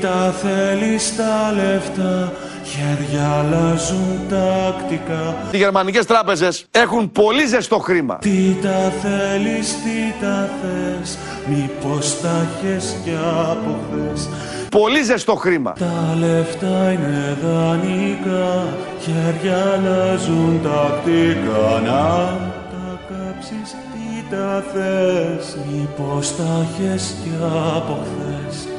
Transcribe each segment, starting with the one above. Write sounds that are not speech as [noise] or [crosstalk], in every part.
τα θέλεις τα λεφτά Χέρια αλλάζουν τακτικά Οι γερμανικές τράπεζες έχουν πολύ ζεστό χρήμα. Τι τα θέλεις, τι τα θες Μήπως τα έχεις κι από χθες Πολύ ζεστό χρήμα. Τα λεφτά είναι δανεικά Χέρια αλλάζουν τακτικά Να τα κάψεις τι τα θες Μήπως τα έχεις κι από χθες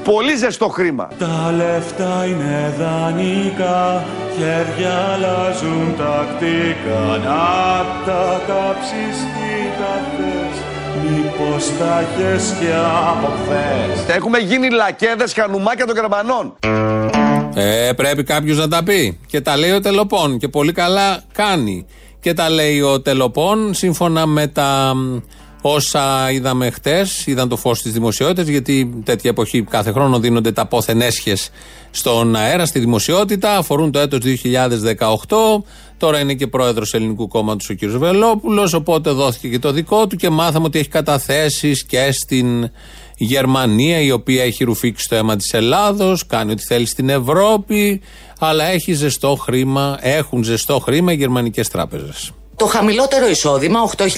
Πολύ ζεστό χρήμα. τα λεφτά είναι δανεικά, χέρια αλλάζουν τακτικά. Να τα κάψεις τι τα θες, μήπως τα έχεις και από χθες. Έχουμε γίνει λακέδες χανουμάκια των Γερμανών. Ε, πρέπει κάποιος να τα πει. Και τα λέει ο Τελοπών. Και πολύ καλά κάνει. Και τα λέει ο Τελοπών σύμφωνα με τα μ, όσα είδαμε χτες. Είδαν το φως τη δημοσιότητα, γιατί τέτοια εποχή κάθε χρόνο δίνονται τα πόθεν έσχες στον αέρα, στη δημοσιότητα. Αφορούν το έτος 2018. Τώρα είναι και πρόεδρος Ελληνικού Κόμματος ο κ. Βελόπουλος. Οπότε δόθηκε και το δικό του και μάθαμε ότι έχει καταθέσεις και στην Γερμανία, η οποία έχει ρουφήξει το αίμα της Ελλάδος, κάνει ό,τι θέλει στην Ευρώπη, αλλά έχει ζεστό χρήμα, έχουν ζεστό χρήμα οι γερμανικές τράπεζες. Το χαμηλότερο εισόδημα, 8.400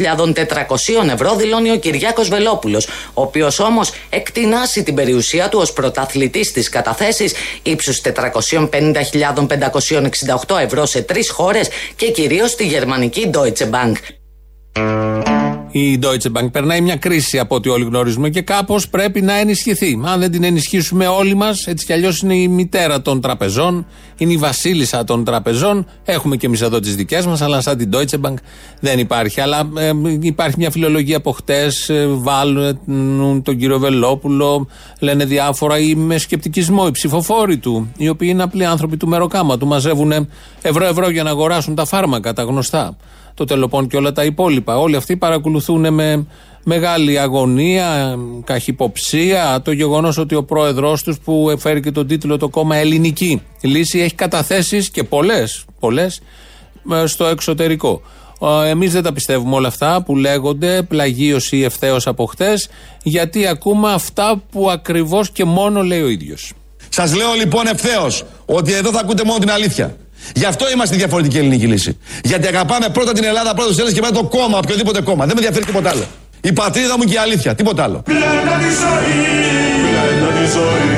ευρώ, δηλώνει ο Κυριάκος Βελόπουλος, ο οποίος όμως εκτινάσει την περιουσία του ως πρωταθλητής στις καταθέσεις ύψους 450.568 ευρώ σε τρεις χώρες και κυρίως στη γερμανική Deutsche Bank. Η Deutsche Bank περνάει μια κρίση από ό,τι όλοι γνωρίζουμε και κάπως πρέπει να ενισχυθεί. Αν δεν την ενισχύσουμε όλοι μας, έτσι κι αλλιώς είναι η μητέρα των τραπεζών, είναι η βασίλισσα των τραπεζών. Έχουμε και εμείς εδώ τις δικές μας, αλλά σαν την Deutsche Bank δεν υπάρχει. Αλλά ε, υπάρχει μια φιλολογία από χτες, βάλουν τον κύριο Βελόπουλο, λένε διάφορα ή με σκεπτικισμό οι ψηφοφόροι του, οι οποίοι είναι απλοί άνθρωποι του μεροκάματου, μαζεύουν ευρώ-ευρώ για να αγοράσουν τα φάρμακα, τα γνωστά το τελοπών και όλα τα υπόλοιπα. Όλοι αυτοί παρακολουθούν με μεγάλη αγωνία, καχυποψία το γεγονός ότι ο πρόεδρός τους που φέρει και τον τίτλο το κόμμα Ελληνική Λύση έχει καταθέσεις και πολλές πολλές, ε, στο εξωτερικό. Εμείς δεν τα πιστεύουμε όλα αυτά που λέγονται, πλαγίωση ευθέως από χτες, γιατί ακούμε αυτά που ακριβώς και μόνο λέει ο ίδιος. Σας λέω λοιπόν ευθέως ότι εδώ θα ακούτε μόνο την αλήθεια. Γι' αυτό είμαστε η διαφορετική ελληνική λύση. Γιατί αγαπάμε πρώτα την Ελλάδα, πρώτα τους Έλληνες και μετά το κόμμα, οποιοδήποτε κόμμα. Δεν με ενδιαφέρει τίποτα άλλο. Η πατρίδα μου και η αλήθεια, τίποτα άλλο. Πλέτα τη ζωή, πλέτα τη ζωή,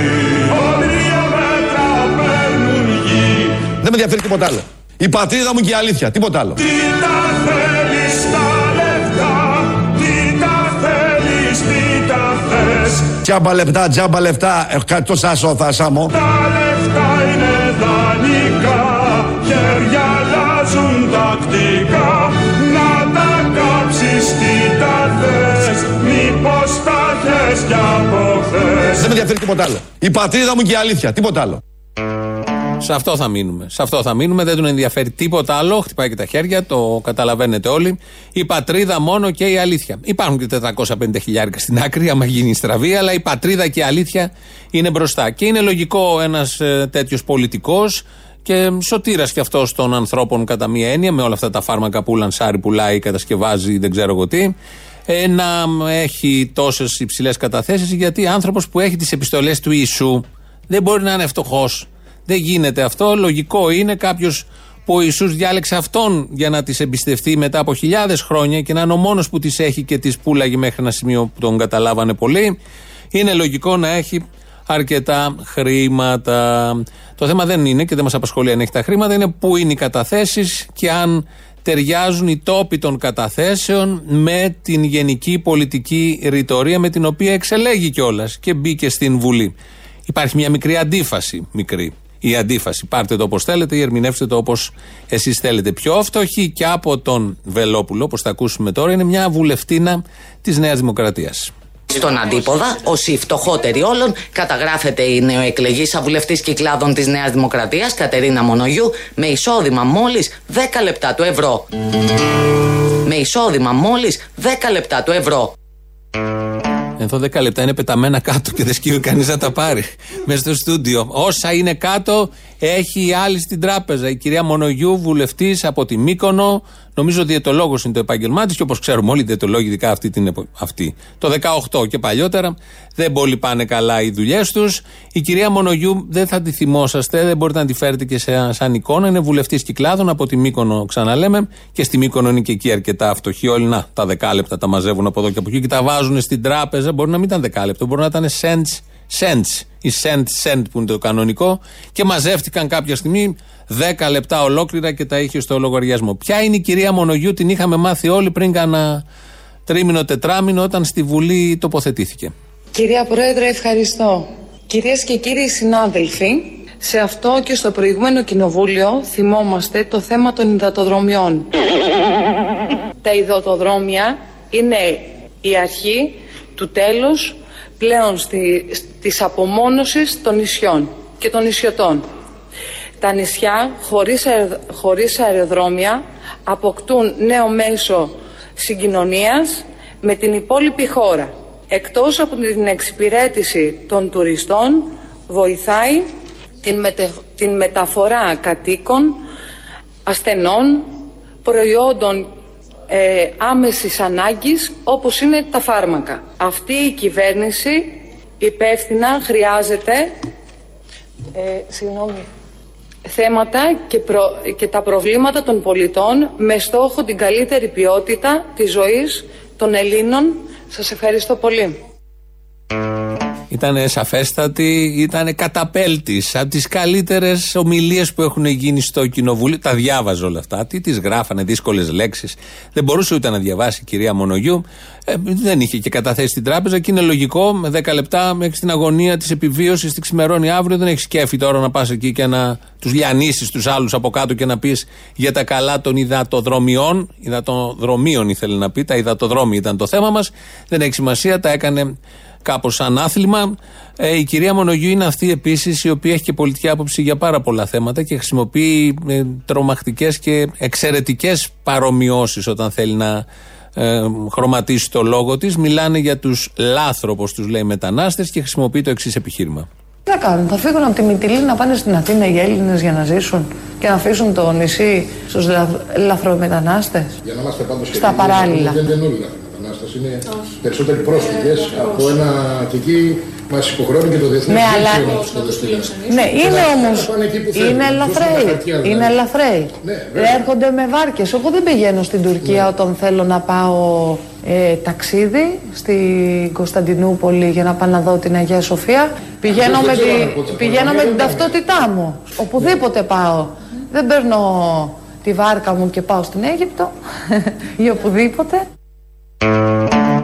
όνειρια μέτρα παίρνουν γη. Δεν με ενδιαφέρει τίποτα άλλο. Η πατρίδα μου και η αλήθεια, τίποτα άλλο. Τι τα θέλεις τα λεφτά, τι τα θέλεις, τι τα θες. Τζάμπα λεπτά, τζάμπα λεπτά, έχω κάτι το σάσο θα σάμω. Τα λεφτά είναι δανεικά, χέρια αλλάζουν τακτικά. Να τα κάψεις τι τα θες, μήπως τα έχεις κι από χθες. Δεν με ενδιαφέρει τίποτα άλλο. Η πατρίδα μου και η αλήθεια, τίποτα άλλο. Σε αυτό θα μείνουμε. Σε αυτό θα μείνουμε. Δεν τον ενδιαφέρει τίποτα άλλο. Χτυπάει και τα χέρια, το καταλαβαίνετε όλοι. Η πατρίδα μόνο και η αλήθεια. Υπάρχουν και 450 χιλιάρικα στην άκρη, άμα γίνει στραβή, αλλά η πατρίδα και η αλήθεια είναι μπροστά. Και είναι λογικό ένας ε, τέτοιος πολιτικός και σωτήρας κι αυτός των ανθρώπων κατά μία έννοια, με όλα αυτά τα φάρμακα που λανσάρει, πουλάει, κατασκευάζει, δεν ξέρω εγώ τι, ε, να έχει τόσες υψηλές καταθέσεις, γιατί άνθρωπος που έχει τις επιστολές του Ιησού δεν μπορεί να είναι φτωχός. Δεν γίνεται αυτό. Λογικό είναι κάποιος που ο Ιησούς διάλεξε αυτόν για να τις εμπιστευτεί μετά από χιλιάδες χρόνια και να είναι ο μόνος που τις έχει και τις πουλάγει μέχρι ένα σημείο που τον καταλάβανε πολύ. Είναι λογικό να έχει αρκετά χρήματα. Το θέμα δεν είναι και δεν μας απασχολεί αν έχει τα χρήματα, είναι πού είναι οι καταθέσεις και αν ταιριάζουν οι τόποι των καταθέσεων με την γενική πολιτική ρητορία με την οποία εξελέγει κιόλας και μπήκε στην Βουλή. Υπάρχει μια μικρή αντίφαση, μικρή. Η αντίφαση. Πάρτε το όπως θέλετε ή ερμηνεύστε το όπως εσείς θέλετε. Πιο φτωχή και από τον Βελόπουλο, όπως θα ακούσουμε τώρα, είναι μια βουλευτίνα της Νέας Δημοκρατίας. Στον αντίποδα, ω η φτωχότερη όλων, καταγράφεται η νεοεκλεγήσα βουλευτή κυκλάδων της Νέας Δημοκρατίας, Κατερίνα Μονογιού, με εισόδημα μόλις 10 λεπτά του ευρώ. Με εισόδημα μόλις 10 λεπτά του ευρώ. Εδώ 10 λεπτά είναι πεταμένα κάτω και δεν σκύβει κανείς να τα πάρει. Μέσα στο στούντιο. Όσα είναι κάτω, Έχει άλλη στην τράπεζα. Η κυρία Μονογιού, βουλευτής από τη Μύκονο. Νομίζω διαιτολόγος είναι το επάγγελμά τη και όπως ξέρουμε όλοι, οι διαιτολόγοι, ειδικά αυτή, την, επο- αυτή. Το 18 και παλιότερα δεν πολύ πάνε καλά οι δουλειές τους. Η κυρία Μονογιού δεν θα τη θυμόσαστε, δεν μπορείτε να τη φέρετε και σε, σαν εικόνα. Είναι βουλευτής κυκλάδων από τη Μύκονο, ξαναλέμε. Και στη Μύκονο είναι και εκεί αρκετά φτωχοί. Όλοι να, τα δεκάλεπτα τα μαζεύουν από εδώ και από εκεί και τα βάζουν στην τράπεζα. Μπορεί να μην ήταν δεκάλεπτο, μπορεί να ήταν cents cents ή cent cent που είναι το κανονικό και μαζεύτηκαν κάποια στιγμή 10 λεπτά ολόκληρα και τα είχε στο λογαριασμό. Ποια είναι η κυρία Μονογιού, την είχαμε μάθει όλοι πριν κάνα τρίμηνο, τετράμινο όταν στη Βουλή τοποθετήθηκε. Κυρία Πρόεδρε, ευχαριστώ. Κυρίες και κύριοι συνάδελφοι, σε αυτό και στο προηγούμενο κοινοβούλιο θυμόμαστε το θέμα των υδατοδρομιών. Τα υδατοδρόμια είναι η αρχή του τέλους πλέον στη, της απομόνωσης των νησιών και των νησιωτών. Τα νησιά χωρίς, αεροδ- χωρίς αεροδρόμια αποκτούν νέο μέσο συγκοινωνίας με την υπόλοιπη χώρα. Εκτός από την εξυπηρέτηση των τουριστών, βοηθάει την, μετε- την μεταφορά κατοίκων, ασθενών, προϊόντων ε, άμεσης ανάγκης όπως είναι τα φάρμακα. Αυτή η κυβέρνηση υπεύθυνα χρειάζεται ε, συγγνώμη, θέματα και, προ- και τα προβλήματα των πολιτών με στόχο την καλύτερη ποιότητα της ζωής των Ελλήνων. Σας ευχαριστώ πολύ. Ήταν σαφέστατη, ήταν καταπέλτης. Από τις καλύτερες ομιλίες που έχουν γίνει στο κοινοβούλιο. Τα διάβαζε όλα αυτά. Τι τις γράφανε, δύσκολες λέξεις. Δεν μπορούσε ούτε να διαβάσει η κυρία Μονογιού. Ε, δεν είχε και καταθέσει στην τράπεζα και είναι λογικό με 10 λεπτά μέχρι την αγωνία της επιβίωσης, της ξημερώνει αύριο. Δεν έχει κέφι τώρα να πας εκεί και να τους λιανίσεις τους άλλους από κάτω και να πεις για τα καλά των υδατοδρομιών. Υδατοδρομίων ήθελε να πει. Τα υδατοδρόμια ήταν το θέμα μας. Δεν έχει σημασία, τα έκανε κάπως σαν άθλημα. Ε, η κυρία Μονογιού είναι αυτή επίσης η οποία έχει και πολιτική άποψη για πάρα πολλά θέματα και χρησιμοποιεί ε, τρομακτικές και εξαιρετικές παρομοιώσεις όταν θέλει να ε, χρωματίσει το λόγο της. Μιλάνε για τους λάθρο, όπω τους λέει, μετανάστες και χρησιμοποιεί το εξής επιχείρημα. Τι θα κάνουν, θα φύγουν από τη Μυτιλή να πάνε στην Αθήνα οι Έλληνες για να ζήσουν και να αφήσουν το νησί στους λαθ, λαθρομετανάστες. Για να είμαστε πάντως Στα και παράλληλα. Δεν είναι όλοι λαθρομετανάστες, είναι περισσότεροι πρόσφυγες από ένα και εκεί μας υποχρεώνει και το διεθνές Ναι, αλλά- δίκαιο να τους κατευθύνει. Ναι, είναι να όμως, πάνε εκεί που θέλουν. είναι Δώσουν τα ελαφραίοι, χαρτιά, δηλαδή. είναι ελαφραίοι. Ναι, βέβαια. Έρχονται με βάρκες. Εγώ δεν πηγαίνω στην Τουρκία Ναι. όταν θέλω να πάω ε, ταξίδι στην Κωνσταντινούπολη για να πάω να δω την Αγία Σοφία. Πηγαίνω δεν με, ξέρω τη, αν πότε- πηγαίνω με δεν την πάμε. ταυτότητά μου. Οπουδήποτε πάω. Δεν παίρνω τη βάρκα μου και πάω στην Αίγυπτο [laughs] ή οπουδήποτε.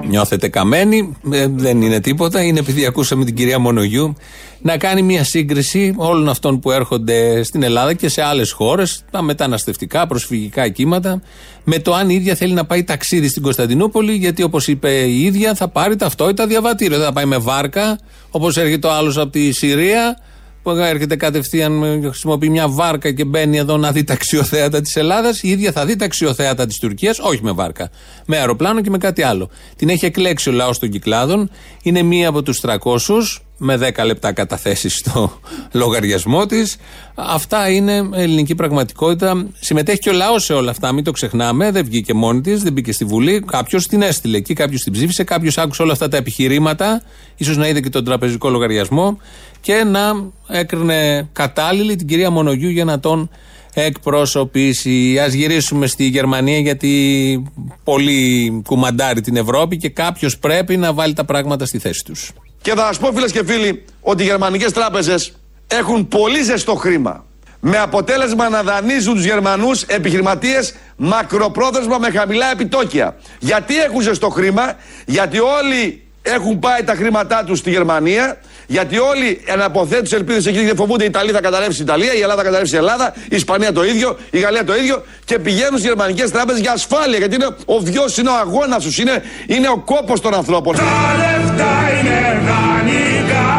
Νιώθετε καμένοι, ε, δεν είναι τίποτα. Είναι επειδή ακούσαμε την κυρία Μονογιού να κάνει μια σύγκριση όλων αυτών που έρχονται στην Ελλάδα και σε άλλες χώρες, τα μεταναστευτικά, προσφυγικά κύματα, με το αν η ίδια θέλει να πάει ταξίδι στην Κωνσταντινούπολη, γιατί όπως είπε η ίδια, θα πάρει ταυτότητα διαβατήριο. Δεν θα πάει με βάρκα, όπως έρχεται ο άλλος από τη Συρία, που έρχεται κατευθείαν, ε, χρησιμοποιεί μια βάρκα και μπαίνει εδώ να δει τα αξιοθέατα της Ελλάδας. Η ίδια θα δει τα αξιοθέατα της Τουρκίας, όχι με βάρκα. Με αεροπλάνο και με κάτι άλλο. Την έχει εκλέξει ο λαός των κυκλάδων. Είναι μία από τους 300 με 10 λεπτά καταθέσεις στο [laughs] λογαριασμό της. Αυτά είναι ελληνική πραγματικότητα. Συμμετέχει και ο λαός σε όλα αυτά, μην το ξεχνάμε. Δεν βγήκε μόνη της, δεν μπήκε στη Βουλή. Κάποιος την έστειλε εκεί, κάποιος την ψήφισε, κάποιος άκουσε όλα αυτά τα επιχειρήματα, ίσως να είδε και τον τραπεζικό λογαριασμό και να έκρινε κατάλληλη την κυρία Μονογιού για να τον εκπροσωπήσει. Α γυρίσουμε στη Γερμανία γιατί πολύ κουμαντάρει την Ευρώπη και κάποιος πρέπει να βάλει τα πράγματα στη θέση τους. Και θα σας πω φίλες και φίλοι ότι οι γερμανικές τράπεζες έχουν πολύ ζεστό χρήμα. Με αποτέλεσμα να δανείζουν τους Γερμανούς επιχειρηματίες μακροπρόθεσμα με χαμηλά επιτόκια. Γιατί έχουν ζεστό χρήμα, γιατί όλοι έχουν πάει τα χρήματά τους στη Γερμανία, γιατί όλοι αναποθέτουν τι ελπίδες εκεί και φοβούνται η Ιταλία θα καταρρεύσει η Ιταλία, η Ελλάδα θα καταρρεύσει η Ελλάδα, η Ισπανία το ίδιο, η Γαλλία το ίδιο και πηγαίνουν στις γερμανικές τράπεζες για ασφάλεια. Γιατί είναι ο βιο, είναι ο αγώνας τους, είναι, είναι ο κόπος των ανθρώπων. Τα λεφτά είναι δανεικά,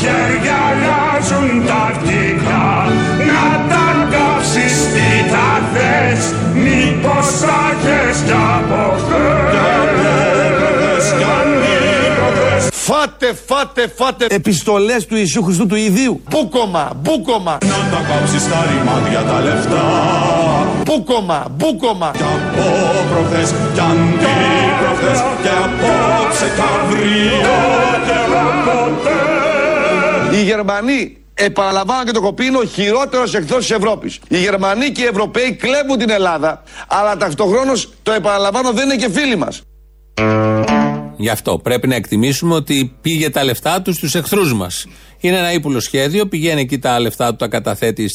χέρια αλλάζουν τακτικά. Να τα κάψεις τι τα θες, μήπως θα έχεις κι από χθες. Φάτε φάτε, φάτε επιστολές του Ιησού Χριστού του Ιδίου. Μπούκομα, μπούκομα. Να τα κάψεις τα ρημάδια τα λεφτά Μπούκομα, μπούκομα. Κι από προχθές κι αντίπροχθές Και απόψε κι αύριο και ποτέ Οι Γερμανοί επαναλαμβάνω και το κοπεί είναι ο χειρότερος εχθρός της Ευρώπης. Οι Γερμανοί και οι Ευρωπαίοι κλέβουν την Ελλάδα, αλλά ταυτοχρόνως το επαναλαμβάνω δεν είναι και φίλοι μας. Γι' αυτό πρέπει να εκτιμήσουμε ότι πήγε τα λεφτά τους στους εχθρούς μας. Είναι ένα ύπουλο σχέδιο. Πηγαίνει εκεί τα λεφτά του, τα καταθέτει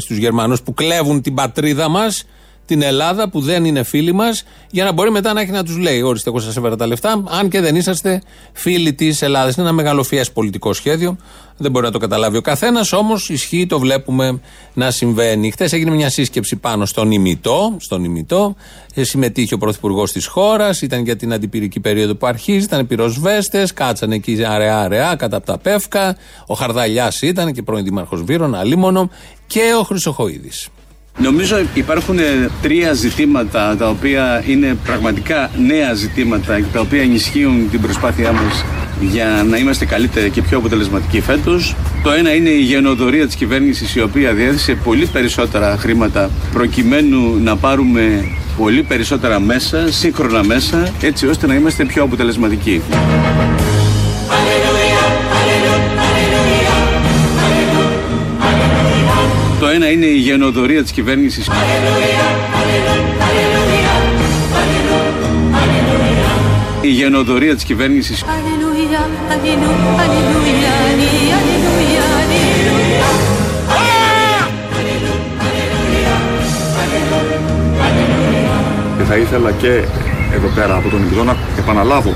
στους Γερμανούς που κλέβουν την πατρίδα μας, την Ελλάδα που δεν είναι φίλοι μας, για να μπορεί μετά να έχει να τους λέει: Ορίστε, εγώ σας έφερα τα λεφτά, αν και δεν είσαστε φίλοι της Ελλάδας. Είναι ένα μεγαλοφιές πολιτικό σχέδιο. Δεν μπορεί να το καταλάβει ο καθένας, όμως ισχύει, το βλέπουμε να συμβαίνει. Χθε έγινε μια σύσκεψη πάνω στον ημιτό. Στον ημιτό. Ε, Συμμετείχε ο πρωθυπουργός της χώρας, ήταν για την αντιπυρική περίοδο που αρχίζει, ήταν πυροσβέστες, κάτσανε εκεί αραιά-αραιά κατά από τα πεύκα. Ο Χαρδαλιάς ήταν και πρώην Δήμαρχος Βύρων, αλίμονο, και ο Χρυσοχοίδης. Νομίζω υπάρχουν ε, τρία ζητήματα τα οποία είναι πραγματικά νέα ζητήματα και τα οποία ενισχύουν την προσπάθειά μας για να είμαστε καλύτεροι και πιο αποτελεσματικοί φέτος. Το ένα είναι η γενοδορία της κυβέρνησης η οποία διέθεσε πολύ περισσότερα χρήματα προκειμένου να πάρουμε πολύ περισσότερα μέσα, σύγχρονα μέσα, έτσι ώστε να είμαστε πιο αποτελεσματικοί. Το ένα είναι η γενοδορία της κυβέρνησης. Η γενοδορία της κυβέρνησης Alleluia, Alleluia, Alleluia, Alleluia, Alleluia. Και θα ήθελα και εδώ πέρα από τον Ιγδό να επαναλάβω.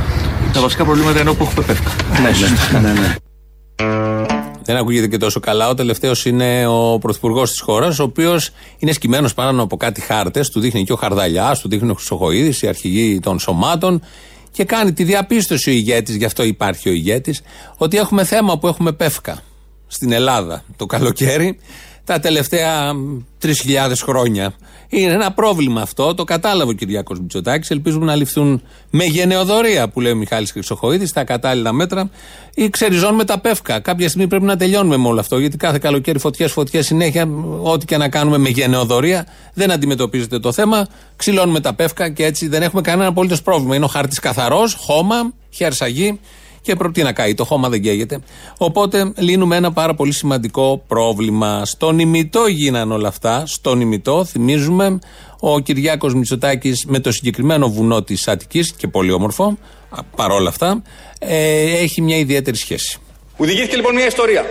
Τα βασικά προβλήματα είναι όπου έχουμε πέφκα. Ναι, ναι, ναι. Δεν ακούγεται και τόσο καλά. Ο τελευταίος είναι ο πρωθυπουργός της χώρας, ο οποίος είναι σκημένο πάνω από κάτι χάρτες. Του δείχνει και ο Χαρδαλιάς, του δείχνει ο Χρυσοχοίδης, η αρχηγοί των σωμάτων. Και κάνει τη διαπίστωση ο ηγέτης, γι' αυτό υπάρχει ο ηγέτης, ότι έχουμε θέμα που έχουμε πεύκα στην Ελλάδα το καλοκαίρι τα τελευταία 3.000 χρόνια. Είναι ένα πρόβλημα αυτό, το κατάλαβε ο Κυριάκος Μητσοτάκης. Ελπίζουμε να ληφθούν με γενεοδορία, που λέει ο Μιχάλης Χρυσοχοίδης, τα κατάλληλα μέτρα ή ξεριζώνουμε τα πεύκα. Κάποια στιγμή πρέπει να τελειώνουμε με όλο αυτό, γιατί κάθε καλοκαίρι φωτιές, φωτιές συνέχεια, ό,τι και να κάνουμε με γενεοδορία, δεν αντιμετωπίζεται το θέμα. Ξυλώνουμε τα πεύκα και έτσι δεν έχουμε κανένα απολύτως πρόβλημα. Είναι ο χάρτη καθαρός, χώμα, χέρσαγη και προ τι να καεί, το χώμα δεν καίγεται. Οπότε λύνουμε ένα πάρα πολύ σημαντικό πρόβλημα. Στον ημιτό γίνανε όλα αυτά. Στον ημιτό, θυμίζουμε, ο Κυριάκος Μητσοτάκης με το συγκεκριμένο βουνό της Αττικής και πολύ όμορφο, α, παρόλα αυτά, ε, έχει μια ιδιαίτερη σχέση. Μου διηγήθηκε λοιπόν μια ιστορία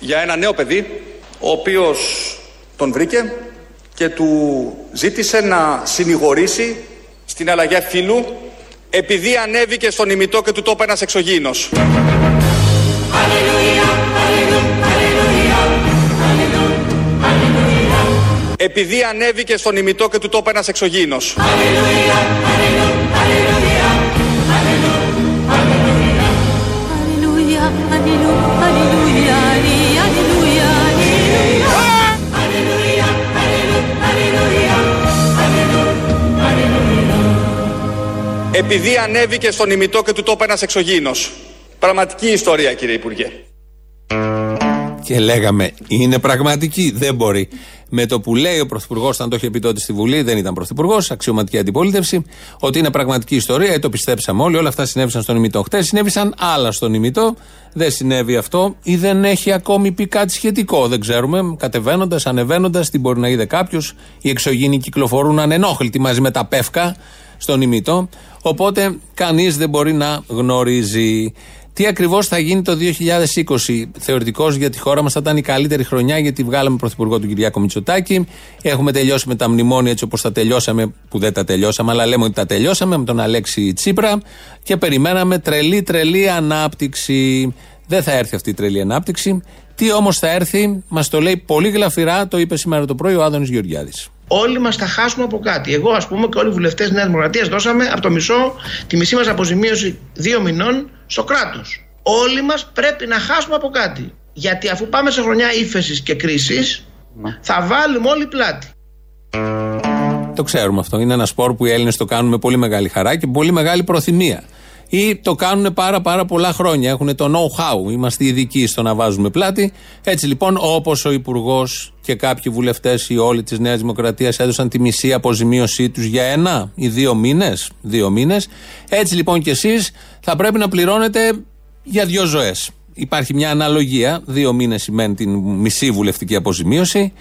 για ένα νέο παιδί, ο οποίος τον βρήκε και του ζήτησε να συνηγορήσει στην αλλαγή φίλου επειδή ανέβηκε στον ημιτό και του το είπε ένας εξωγήινος. Επειδή ανέβηκε στον ημιτό και του το είπε ένας εξωγήινος. Alleluia, Alleluia, Alleluia, Επειδή ανέβηκε στον ημιτό και του το είπε ένας εξωγήινος. Πραγματική ιστορία κύριε Υπουργέ. Και λέγαμε, είναι πραγματική, δεν μπορεί. Με το που λέει ο Πρωθυπουργός, όταν το είχε πει τότε στη Βουλή, δεν ήταν Πρωθυπουργός, αξιωματική αντιπολίτευση, ότι είναι πραγματική ιστορία, ε, το πιστέψαμε όλοι, όλα αυτά συνέβησαν στον ημιτό. Χτες συνέβησαν άλλα στον ημιτό, δεν συνέβη αυτό ή δεν έχει ακόμη πει κάτι σχετικό. Δεν ξέρουμε. Κατεβαίνοντας, ανεβαίνοντας, τι μπορεί να είδε κάποιος. Οι εξωγήινοι κυκλοφορούν ανενόχλητοι μαζί με τα πεύκα στον ημιτό. Οπότε κανείς δεν μπορεί να γνωρίζει. Τι ακριβώς θα γίνει το 2020. Θεωρητικώ για τη χώρα μας θα ήταν η καλύτερη χρονιά γιατί βγάλαμε πρωθυπουργό του Κυριάκο Μητσοτάκη. Έχουμε τελειώσει με τα μνημόνια έτσι όπως τα τελειώσαμε, που δεν τα τελειώσαμε, αλλά λέμε ότι τα τελειώσαμε με τον Αλέξη Τσίπρα και περιμέναμε τρελή, τρελή ανάπτυξη. Δεν θα έρθει αυτή η τρελή ανάπτυξη. Τι όμως θα έρθει, μας το λέει πολύ γλαφυρά, το είπε σήμερα το πρωί ο Άδωνης Γεωργιάδης. Όλοι μας θα χάσουμε από κάτι. Εγώ, ας πούμε, και όλοι οι βουλευτές της Νέας Δημοκρατίας δώσαμε από το μισό τη μισή μας αποζημίωση δύο μηνών στο κράτος. Όλοι μας πρέπει να χάσουμε από κάτι. Γιατί αφού πάμε σε χρονιά ύφεσης και κρίσης, θα βάλουμε όλοι πλάτη. Το ξέρουμε αυτό. Είναι ένα σπορ που οι Έλληνες το κάνουν με πολύ μεγάλη χαρά και πολύ μεγάλη προθυμία. Ή το κάνουν πάρα πάρα πολλά χρόνια. Έχουν το know-how. Είμαστε ειδικοί στο να βάζουμε πλάτη. Έτσι λοιπόν, όπως ο Υπουργός και κάποιοι βουλευτές ή όλοι της Νέας Δημοκρατίας έδωσαν τη μισή αποζημίωσή τους για ένα ή δύο μήνες. Δύο μήνες, έτσι λοιπόν κι εσείς θα πρέπει να πληρώνετε για δύο ζωές. Υπάρχει μια αναλογία. Δύο μήνες σημαίνει την μισή βουλευτική αποζημίωση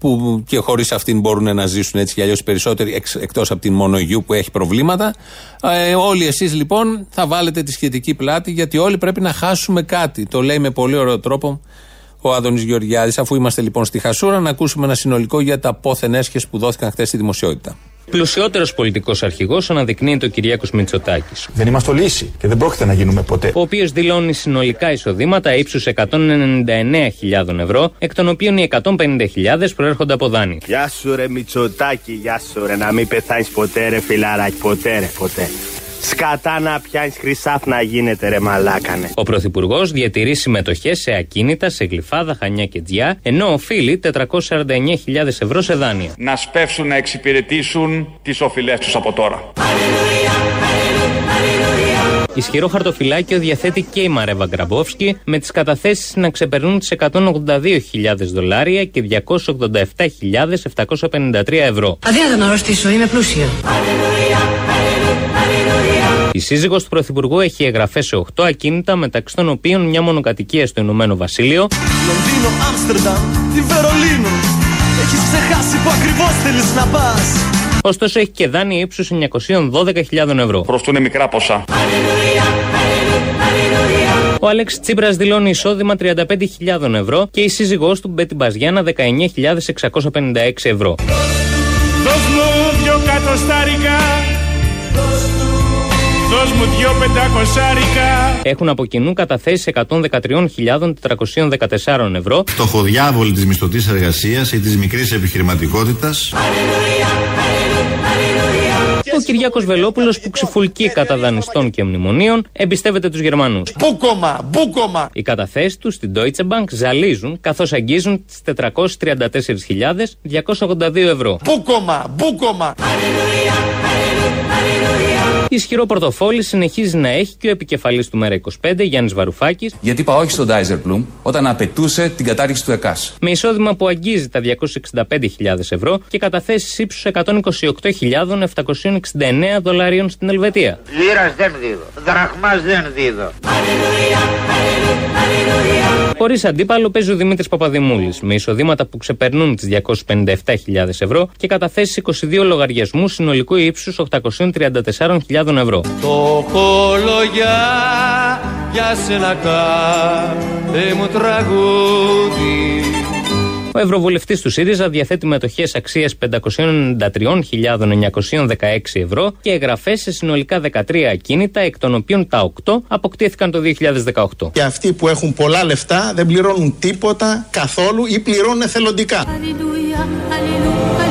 που και χωρίς αυτήν μπορούν να ζήσουν έτσι κι αλλιώς περισσότεροι εξ, εκτός από την μονογιού που έχει προβλήματα. Ε, όλοι εσείς λοιπόν θα βάλετε τη σχετική πλάτη γιατί όλοι πρέπει να χάσουμε κάτι. Το λέει με πολύ ωραίο τρόπο ο Άδωνης Γεωργιάδης. Αφού είμαστε λοιπόν στη Χασούρα, να ακούσουμε ένα συνολικό για τα πόθεν έσχες που δόθηκαν χθες στη δημοσιότητα. Πλουσιότερος πολιτικός αρχηγός αναδεικνύεται ο Κυριάκος Μητσοτάκης. Δεν είμαστε λύση και δεν πρόκειται να γίνουμε ποτέ. Ο οποίος δηλώνει συνολικά εισοδήματα ύψους 199.000 ευρώ, εκ των οποίων οι 150.000 προέρχονται από δάνεια. Γεια σου ρε Μητσοτάκη, γεια σου ρε να μην πεθάνεις ποτέ ρε φιλαράκι, ποτέ ρε ποτέ. Σκατά να πιάνεις χρυσάφ να γίνεται ρε μαλάκανε. Ο Πρωθυπουργός διατηρεί συμμετοχές σε ακίνητα, σε γλυφάδα, χανιά και τζιά, ενώ οφείλει 449.000 ευρώ σε δάνεια. Να σπεύσουν να εξυπηρετήσουν τις οφειλές τους από τώρα. Ισχυρό χαρτοφυλάκιο διαθέτει και η Μαρέβα Γκραμπόφσκι με τις καταθέσεις να ξεπερνούν τις 182.000 δολάρια και 287.753 ευρώ. Αδύνατο να αρρωστήσω, είμαι πλούσια. Η σύζυγος του Πρωθυπουργού έχει εγγραφές σε 8 ακίνητα, μεταξύ των οποίων μια μονοκατοικία στο Ηνωμένο Βασίλειο. Λονδίνο, Άμστερνταμ, τη Βερολίνο. Έχεις ξεχάσει που ακριβώς θέλεις να πας. Ωστόσο έχει και δάνεια ύψους 912.000 ευρώ. Προστούν μικρά ποσά. Ο Άλεξ Τσίπρας δηλώνει εισόδημα 35.000 ευρώ και η σύζυγός του Μπέτι Μπαζιάνα 19.656 ευρώ. Δώσ' μου δυο κατοστάρικα Δώσ' μου δυο πεντακοσάρικα Έχουν από κοινού καταθέσει 113.414 ευρώ. Φτωχοδιάβολη της μισθωτής εργασίας ή της μικρής επιχειρηματικότητας. Ο Κυριάκος Βελόπουλος που ξυφουλκεί κατά δανειστών και μνημονίων εμπιστεύεται τους Γερμανούς. Μπούκομα, μπούκομα. Οι καταθέσεις τους στην Deutsche Bank ζαλίζουν καθώς αγγίζουν τις 434.282 ευρώ. Μπούκομα, μπούκομα. Ισχυρό πορτοφόλι συνεχίζει να έχει και ο επικεφαλής του ΜΕΡΑ25 Γιάννης Βαρουφάκης Γιατί είπα όχι στον Dijsselbloem όταν απαιτούσε την κατάργηση του ΕΚΑΣ. με εισόδημα που αγγίζει τα 265.000 ευρώ και καταθέσεις ύψους 128.769 δολαρίων στην Ελβετία. Λίρας δεν δίδω. Δραχμάς δεν δίδω. Χωρίς αντίπαλο παίζει ο Δημήτρης Παπαδημούλης με εισοδήματα που ξεπερνούν τις 257.000 ευρώ και καταθέσεις 22 λογαριασμούς συνολικού ύψους 834.000 ευρώ. Το χολογιά για σένα κάθε μου τραγούδι. Ο Ευρωβουλευτής του ΣΥΡΙΖΑ διαθέτει μετοχές αξίας 593.916 ευρώ και εγγραφές σε συνολικά 13 ακίνητα, εκ των οποίων τα 8 αποκτήθηκαν το 2018. Και αυτοί που έχουν πολλά λεφτά δεν πληρώνουν τίποτα καθόλου ή πληρώνουν εθελοντικά. Αλληλούια, αλληλούια, αλληλούια,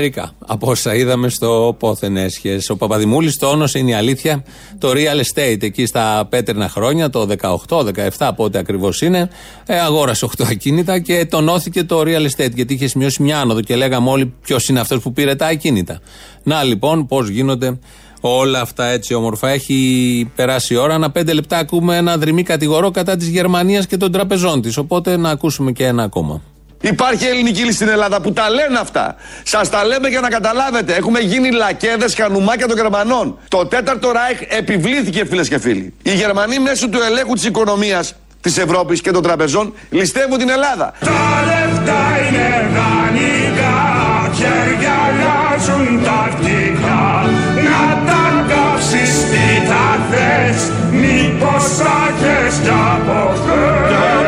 Μερικά από όσα είδαμε στο πόθεν έσχε. Ο Παπαδημούλης τόνωσε, είναι η αλήθεια, το real estate εκεί στα πέτρινα χρόνια, το 18-17, πότε ακριβώς είναι. Ε, αγόρασε 8 ακίνητα και τονώθηκε το real estate γιατί είχες σημειώσει μια άνοδο και λέγαμε όλοι ποιος είναι αυτός που πήρε τα ακίνητα. Να λοιπόν, πώς γίνονται όλα αυτά έτσι όμορφα. Έχει περάσει η ώρα. Ένα πέντε λεπτά ακούμε ένα δρυμή κατηγορό κατά της Γερμανίας και των τραπεζών της. Οπότε να ακούσουμε και ένα ακόμα. Υπάρχει ελληνική λύση στην Ελλάδα που τα λένε αυτά. Σας τα λέμε για να καταλάβετε. Έχουμε γίνει λακέδες χανουμάκια των Γερμανών. Το τέταρτο Ράιχ επιβλήθηκε, φίλες και φίλοι. Οι Γερμανοί μέσω του ελέγχου της οικονομίας της Ευρώπης και των τραπεζών ληστεύουν την Ελλάδα. Τα λεφτά είναι δανεικά Χέρια αλλάζουν τακτικά Να τα κάψεις τι τα θες Μήπως θα έχεις κι από χθες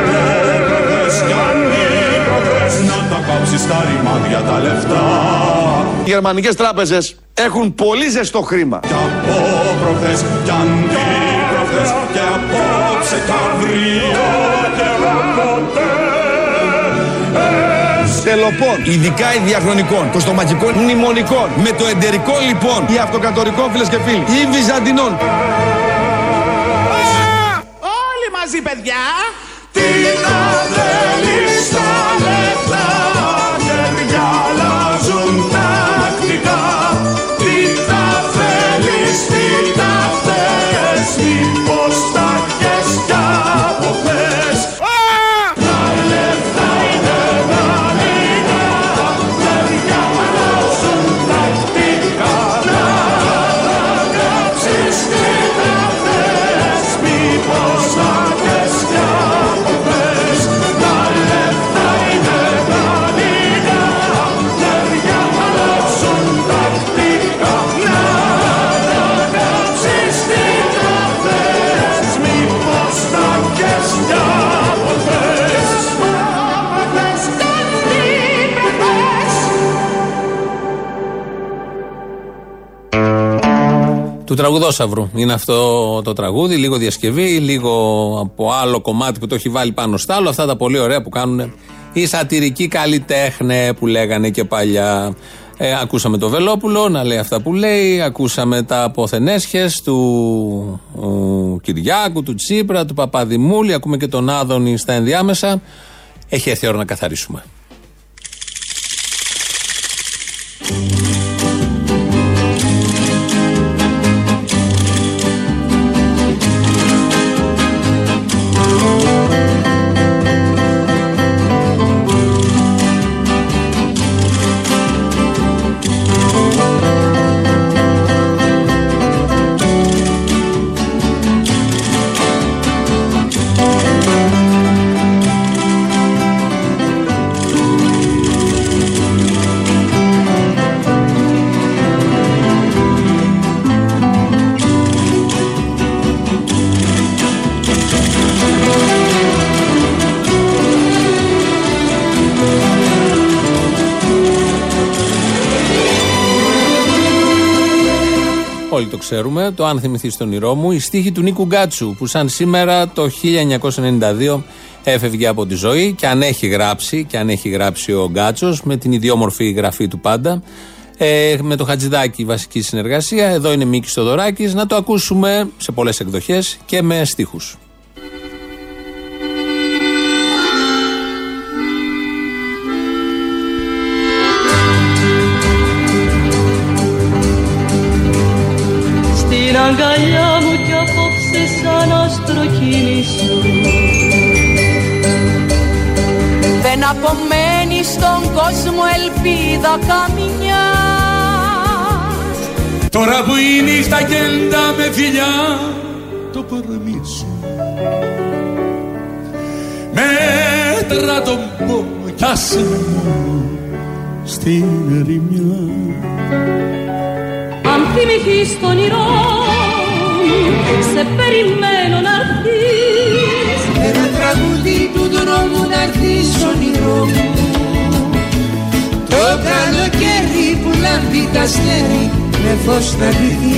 τα κάψεις τα ρημάδια τα λεφτά. Οι γερμανικές τράπεζες έχουν πολύ ζεστό χρήμα. Κι από προχθές κι αντίπροχθές και απόψε κι αύριο και ποτέ. Τελοπών, ειδικά οι διαχρονικών, κοστομακικών, μνημονικών, με το εντερικό λοιπόν, ή αυτοκατορικών φίλες και φίλοι, ή βυζαντινών. μαζί, παιδιά. Τι τα Του τραγουδόσαυρου. Είναι αυτό το τραγούδι, λίγο διασκευή, λίγο από άλλο κομμάτι που το έχει βάλει πάνω στ' άλλο. Αυτά τα πολύ ωραία που κάνουν οι σατυρικοί καλλιτέχνε που λέγανε και παλιά. Ε, ακούσαμε το Βελόπουλο να λέει αυτά που λέει. Ακούσαμε τα αποθενέσχες του ο, Κυριάκου, του Τσίπρα, του Παπαδημούλη. Ακούμε και τον Άδωνη στα ενδιάμεσα. Έχει έρθει η ώρα να καθαρίσουμε. Ξέρουμε. Το αν θυμηθείς τον όνειρό μου. Η στίχη του Νίκου Γκάτσου που σαν σήμερα το 1992 έφευγε από τη ζωή και αν έχει γράψει, και αν έχει γράψει ο Γκάτσος με την ιδιόμορφη γραφή του πάντα. Ε, με το Χατζηδάκι βασική συνεργασία. Εδώ είναι Μίκης Στοδωράκη. Να το ακούσουμε σε πολλές εκδοχές και με στίχους. Απομένει στον κόσμο ελπίδα καμιά Τώρα που η νύχτα γέντα με φιλιά το παραμίσου Μέτρα τον πόνο κι άσε με μόνο στην ερημιά. Αν θυμηθείς τον όνειρό μου Σε περιμένω να έρθεις. Ένα τραγούδι του δρόμου να έρθεις όνειρό μου. Το καλοκαίρι που λάμπει τα αστέρι με φως να ντυθείς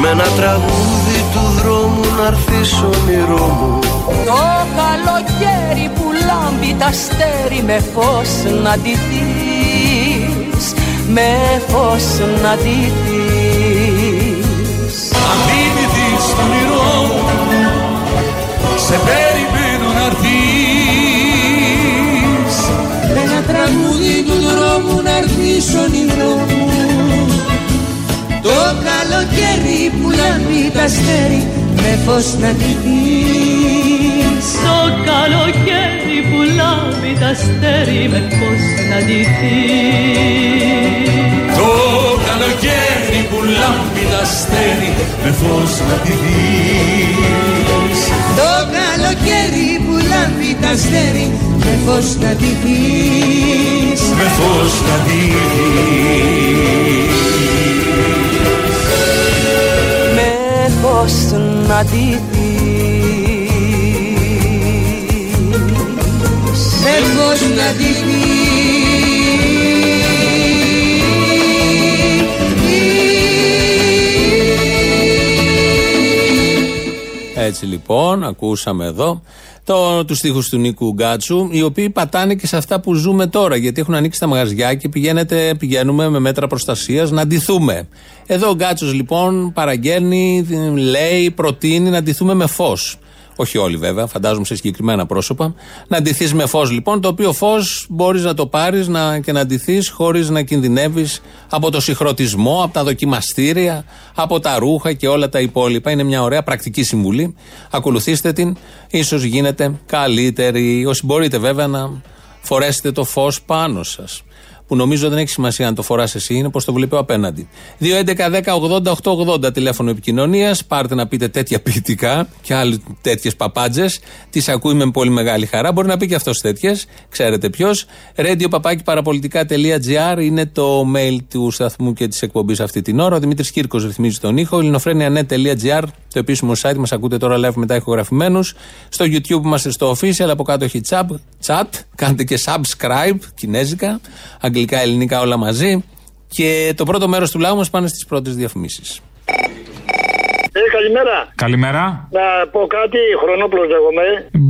Με ένα τραγούδι του δρόμου να έρθεις όνειρό μου. Το καλοκαίρι που λάμπει τα αστέρι με φως να ντυθείς Με φως να ντυθείς Αν θυμηθείς το όνειρό μου Σε περιμένω να έρθεις. Με ένα τραγούδι του δρόμου να έρθεις όνειρό μου. Το καλοκαίρι που λάμπει τα αστέρι με φως να ντυθείς Το καλοκαίρι που λάμπει τα αστέρι με φως να ντυθείς Το καλοκαίρι που λάμπει τα αστέρι με φως να ντυθείς Το καλοκαίρι που λάμπει τα αστέρι με φως να ντυθείς Με φως να ντυθείς Με φως να ντυθείς Με φως να Έτσι λοιπόν, ακούσαμε εδώ το, τους στίχους του Νίκου Γκάτσου, οι οποίοι πατάνε και σε αυτά που ζούμε τώρα, γιατί έχουν ανοίξει τα μαγαζιά και πηγαίνετε, πηγαίνουμε με μέτρα προστασίας να ντυθούμε. Εδώ ο Γκάτσος λοιπόν παραγγέλνει, λέει, προτείνει να ντυθούμε με φως. Όχι όλοι βέβαια, φαντάζομαι σε συγκεκριμένα πρόσωπα. Να ντυθείς με φως λοιπόν, το οποίο φως μπορείς να το πάρεις να, και να ντυθείς χωρίς να κινδυνεύεις από το συγχρονισμό, από τα δοκιμαστήρια, από τα ρούχα και όλα τα υπόλοιπα. Είναι μια ωραία πρακτική συμβουλή. Ακολουθήστε την, ίσως γίνετε καλύτεροι. Όσοι μπορείτε βέβαια να φορέσετε το φως πάνω σας που νομίζω δεν έχει σημασία αν το φοράς εσύ, είναι πώ το βλέπει ο απέναντι. 2.11.10.80.880 τηλέφωνο επικοινωνίας. Πάρτε να πείτε τέτοια ποιητικά και άλλε τέτοιες παπάντζες. Τις ακούει με πολύ μεγάλη χαρά. Μπορεί να πει και αυτός τέτοιες. Ξέρετε ποιος. Radio παραπολιτικά.gr είναι το mail του σταθμού και της εκπομπής αυτή την ώρα. Ο Δημήτρης Κύρκος ρυθμίζει τον ήχο. ελληνοφρένια.net.gr το επίσημο site μας ακούτε τώρα live μετά ηχογραφημένους. Στο YouTube είμαστε στο official. Από κάτω έχει chat. chat. Κάντε και subscribe κινέζικα αγγλικά, ελληνικά όλα μαζί. Και το πρώτο μέρος του λαού μας πάνε στις πρώτες διαφημίσεις. Ε, καλημέρα. Καλημέρα. Να πω κάτι, Χρονόπουλος λέγομαι.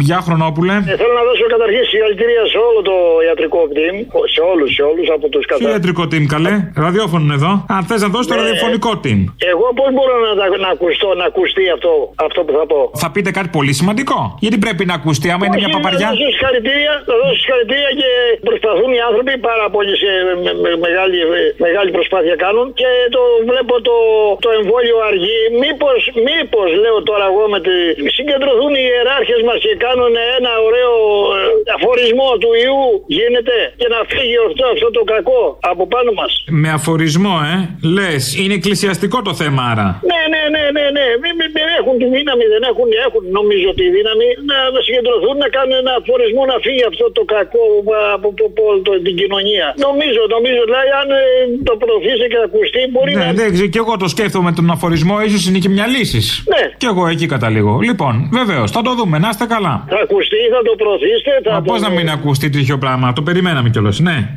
Γεια Χρονόπουλε. Ε, θέλω να δώσω καταρχήν συγχαρητήρια σε όλο το ιατρικό team. Σε όλους, σε όλους από τους Ποιο κατα... ιατρικό team, καλέ; Ραδιόφωνο είναι εδώ. Αν θες να δώσει το Ναι. ραδιοφωνικό team. Εγώ πώς μπορώ να, τα- να ακουστώ, να ακουστεί αυτό, αυτό που θα πω; Θα πείτε κάτι πολύ σημαντικό. Γιατί πρέπει να ακουστεί, άμα είναι μια Όχι, παπαριά; Να δώσω συγχαρητήρια, να δώσω συγχαρητήρια και προσπαθούν οι άνθρωποι πάρα πολύ σε με, με- μεγάλη, μεγάλη προσπάθεια κάνουν και το βλέπω το, το εμβόλιο αργεί. Μήπως, μήπως λέω τώρα εγώ με τη... συγκεντρωθούν οι ιεράρχες μας και κάνουν ένα ωραίο ε, αφορισμό του ιού γίνεται και να φύγει αυτό, αυτό το κακό από πάνω μας. Με αφορισμό, ε. Λες, είναι εκκλησιαστικό το θέμα άρα. Ναι, ναι, ναι, ναι, ναι. Μην, μην, μην έχουν τη δύναμη, δεν έχουν, έχουν νομίζω τη δύναμη να, να συγκεντρωθούν, να κάνουν ένα αφορισμό να φύγει αυτό το κακό α, από, από, από, το- την κοινωνία. Νομίζω, νομίζω, δηλαδή αν ε, το προωθήσει και ακουστεί μπορεί Ναι, να... δεν ξέρω, και εγώ το σκέφτομαι τον αφορισμό, ίσως είναι και μια λύση. Ναι. Και εγώ εκεί καταλήγω. Λοιπόν, βεβαίως, θα το δούμε, να είστε καλά. Θα ακουστεί, θα το προωθήσετε. Θα Μα το... πώς να μην ακουστεί τέτοιο πράγμα, το περιμέναμε κιόλας, ναι.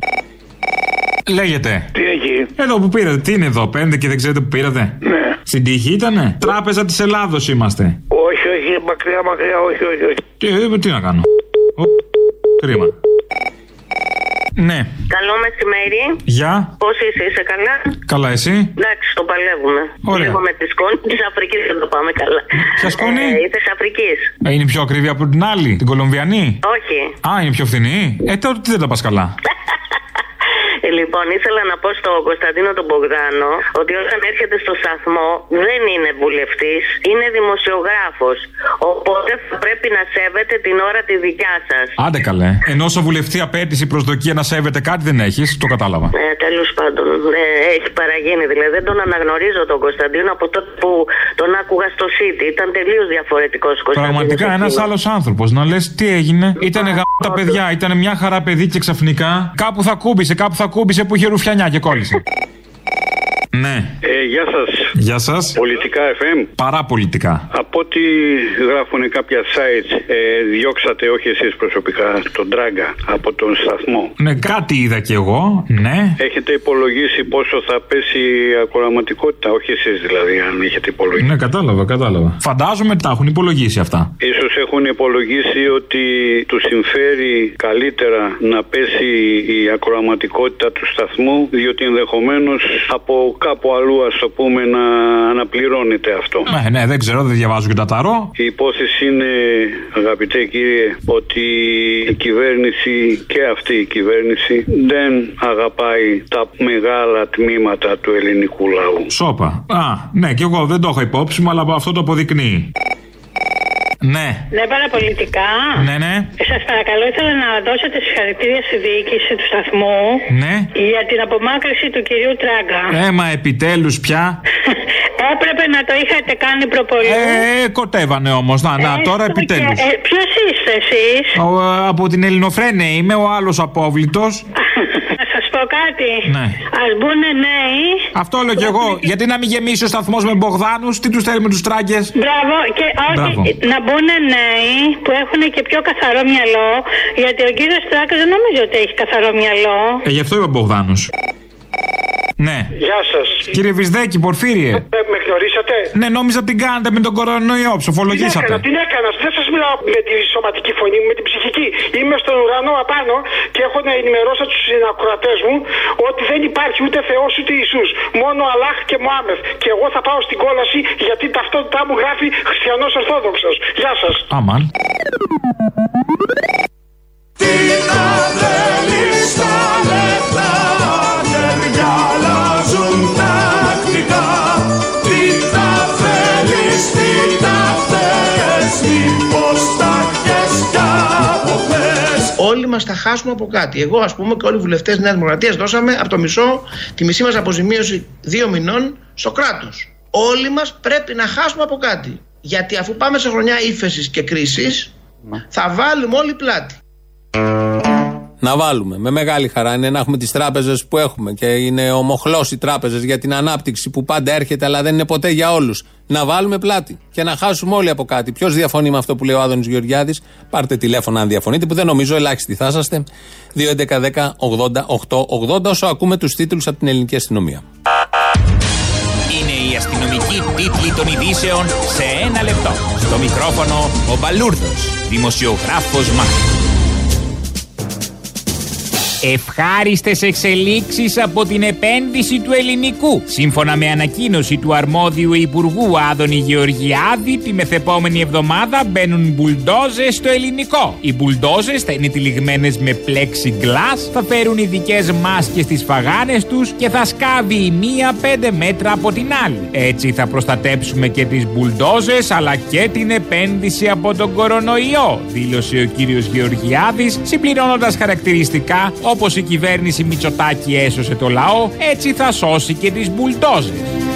Λέγεται. Τι έχει; Εδώ που πήρατε, τι είναι εδώ, πέντε και δεν ξέρετε που πήρατε; Ναι. Στην τύχη ήτανε; Τράπεζα της Ελλάδος είμαστε. Όχι, όχι, μακριά, μακριά, όχι, όχι, όχι. Τι, ε, τι να κάνω; Οπ, κρίμα. Ναι, Καλό μεσημέρι. γεια. Πώς είσαι, είσαι καλά; Καλά, εσύ; Εντάξει, το παλεύουμε. Ωραία. Λίγο με τη σκόνη της Αφρικής δεν το πάμε καλά. Ποια σκόνη; Ε, της Αφρικής. Ε, Είναι πιο ακριβή από την άλλη, την Κολομβιανή; Όχι. Α, είναι πιο φθηνή; Ε, τότε τι δεν τα πας καλά. [laughs] Ε, Λοιπόν, ήθελα να πω στον Κωνσταντίνο τον Μπογδάνο ότι όταν έρχεται στο σταθμό δεν είναι βουλευτής, είναι δημοσιογράφος. Οπότε θα πρέπει να σέβεται την ώρα τη δικιά σας. Άντε καλέ. Ενώ όσο βουλευτή απέτηση προσδοκία να σέβεται κάτι δεν έχεις, το κατάλαβα. Ε, Τέλος πάντων, ε, έχει παραγίνει. Δηλαδή δεν τον αναγνωρίζω τον Κωνσταντίνο από τότε που τον άκουγα στο City. Ήταν τελείως διαφορετικός Κωνσταντίνος. Πραγματικά ένας άλλος άνθρωπος. Να λες τι έγινε. Ήταν γαμ τα παιδιά, ήταν μια χαρά παιδί και ξαφνικά κάπου θα κούμπησε, κάπου θα κούμπησε που είχε ρουφιανιά και κόλλησε. Ναι. Ε, γεια σας. Γεια σας. Πολιτικά FM. Παραπολιτικά. Από ό,τι γράφουν κάποια sites, ε, διώξατε όχι εσείς προσωπικά τον Τράγκα από τον σταθμό. Ναι, κάτι είδα κι εγώ. Ναι. Έχετε υπολογίσει πόσο θα πέσει η ακροαματικότητα, όχι εσείς δηλαδή, αν έχετε υπολογίσει. Ναι, κατάλαβα, κατάλαβα. Φαντάζομαι τα έχουν υπολογίσει αυτά. Ίσως έχουν υπολογίσει ότι τους συμφέρει καλύτερα να πέσει η ακροαματικότητα του σταθμού, διότι ενδεχομένως από κάπου αλλού ας το πούμε να αναπληρώνεται αυτό. Ναι, ναι, δεν ξέρω, δεν διαβάζω και τα ταρό. Η υπόθεση είναι, αγαπητέ κύριε, ότι η κυβέρνηση και αυτή η κυβέρνηση δεν αγαπάει τα μεγάλα τμήματα του ελληνικού λαού. Σόπα. Α, ναι, κι εγώ δεν το έχω υπόψη μου, αλλά αυτό το αποδεικνύει. Ναι. Ναι, παραπολιτικά. Ναι, ναι. Σας παρακαλώ, ήθελα να δώσετε συγχαρητήρια στη διοίκηση του σταθμού Ναι. για την απομάκρυση του κυρίου Τράγκα. Έμα επιτέλους πια. [laughs] Έπρεπε να το είχατε κάνει προπολού. Ε, κοτεύανε όμως. Να, να, τώρα επιτέλους. Ε, Ποιος είστε εσείς, Ο, ε, από την Ελληνοφρένε είμαι, ο άλλος απόβλητος. Να σα πω κάτι. Ναι. Α μπουν νέοι. Αυτό λέω κι εγώ. Γιατί να μην γεμίσει ο σταθμός με Μπογδάνους, τι τους θέλουμε τους τράγκες; Μπράβο, και όχι Μπράβο. να μπουν νέοι που έχουν και πιο καθαρό μυαλό. Γιατί ο κύριος Τράγκα δεν νομίζω ότι έχει καθαρό μυαλό. Ε, γι' αυτό είπε ο Μπογδάνος. Ναι. Γεια σας. Κύριε Βυσδέκη, Πορφύριε. με γνωρίσατε; Ναι, νόμιζα την κάνατε με τον κορονοϊό, Την ψοφολογήσατε. έκανα, την έκανα. Δεν σας μιλάω με τη σωματική φωνή μου, με την ψυχική. Είμαι στον ουρανό απάνω και έχω να ενημερώσω τους συνακροατές μου ότι δεν υπάρχει ούτε Θεός ούτε Ιησούς. Μόνο Αλλάχ και Μωάμεθ. Και εγώ θα πάω στην κόλαση γιατί ταυτότητά μου γράφει Χριστιανός Ορθόδοξος. Γεια σας. Άμαν. Τι τα θέλεις τα λεφτά θα χάσουμε από κάτι. Εγώ, ας πούμε, και όλοι οι βουλευτές της Νέας Δημοκρατίας δώσαμε από το μισό τη μισή μας αποζημίωση δύο μηνών στο κράτος. Όλοι μας πρέπει να χάσουμε από κάτι. Γιατί αφού πάμε σε χρονιά ύφεσης και κρίσης, θα βάλουμε όλοι πλάτη. Να βάλουμε. Με μεγάλη χαρά είναι να έχουμε τις τράπεζες που έχουμε και είναι ομοχλώ οι τράπεζες για την ανάπτυξη που πάντα έρχεται, αλλά δεν είναι ποτέ για όλους. Να βάλουμε πλάτη και να χάσουμε όλοι από κάτι. Ποιος διαφωνεί με αυτό που λέει ο Άδωνης Γεωργιάδης, πάρτε τηλέφωνα αν διαφωνείτε, που δεν νομίζω ελάχιστοι θα είσαστε. 2.11.10.80.880 όσο ακούμε τους τίτλους από την ελληνική αστυνομία. Είναι η αστυνομική τίτλη των ειδήσεων σε ένα λεπτό. Στο μικρόφωνο ο Μπαλούρδος, δημοσιογράφος Μάρκος. Ευχάριστες εξελίξεις από την επένδυση του ελληνικού. Σύμφωνα με ανακοίνωση του αρμόδιου Υπουργού Άδωνη Γεωργιάδη, τη μεθεπόμενη εβδομάδα μπαίνουν μπουλντόζες στο ελληνικό. Οι μπουλντόζες θα είναι τυλιγμένες με plexiglass, θα φέρουν ειδικές μάσκες στις φαγάνες τους και θα σκάβει η μία 5 μέτρα από την άλλη. Έτσι θα προστατέψουμε και τις μπουλντόζες αλλά και την επένδυση από τον κορονοϊό, δήλωσε ο κύριος Γεωργιάδης, συμπληρώνοντας χαρακτηριστικά όπως η κυβέρνηση Μητσοτάκη έσωσε το λαό, έτσι θα σώσει και τις μπουλντόζες.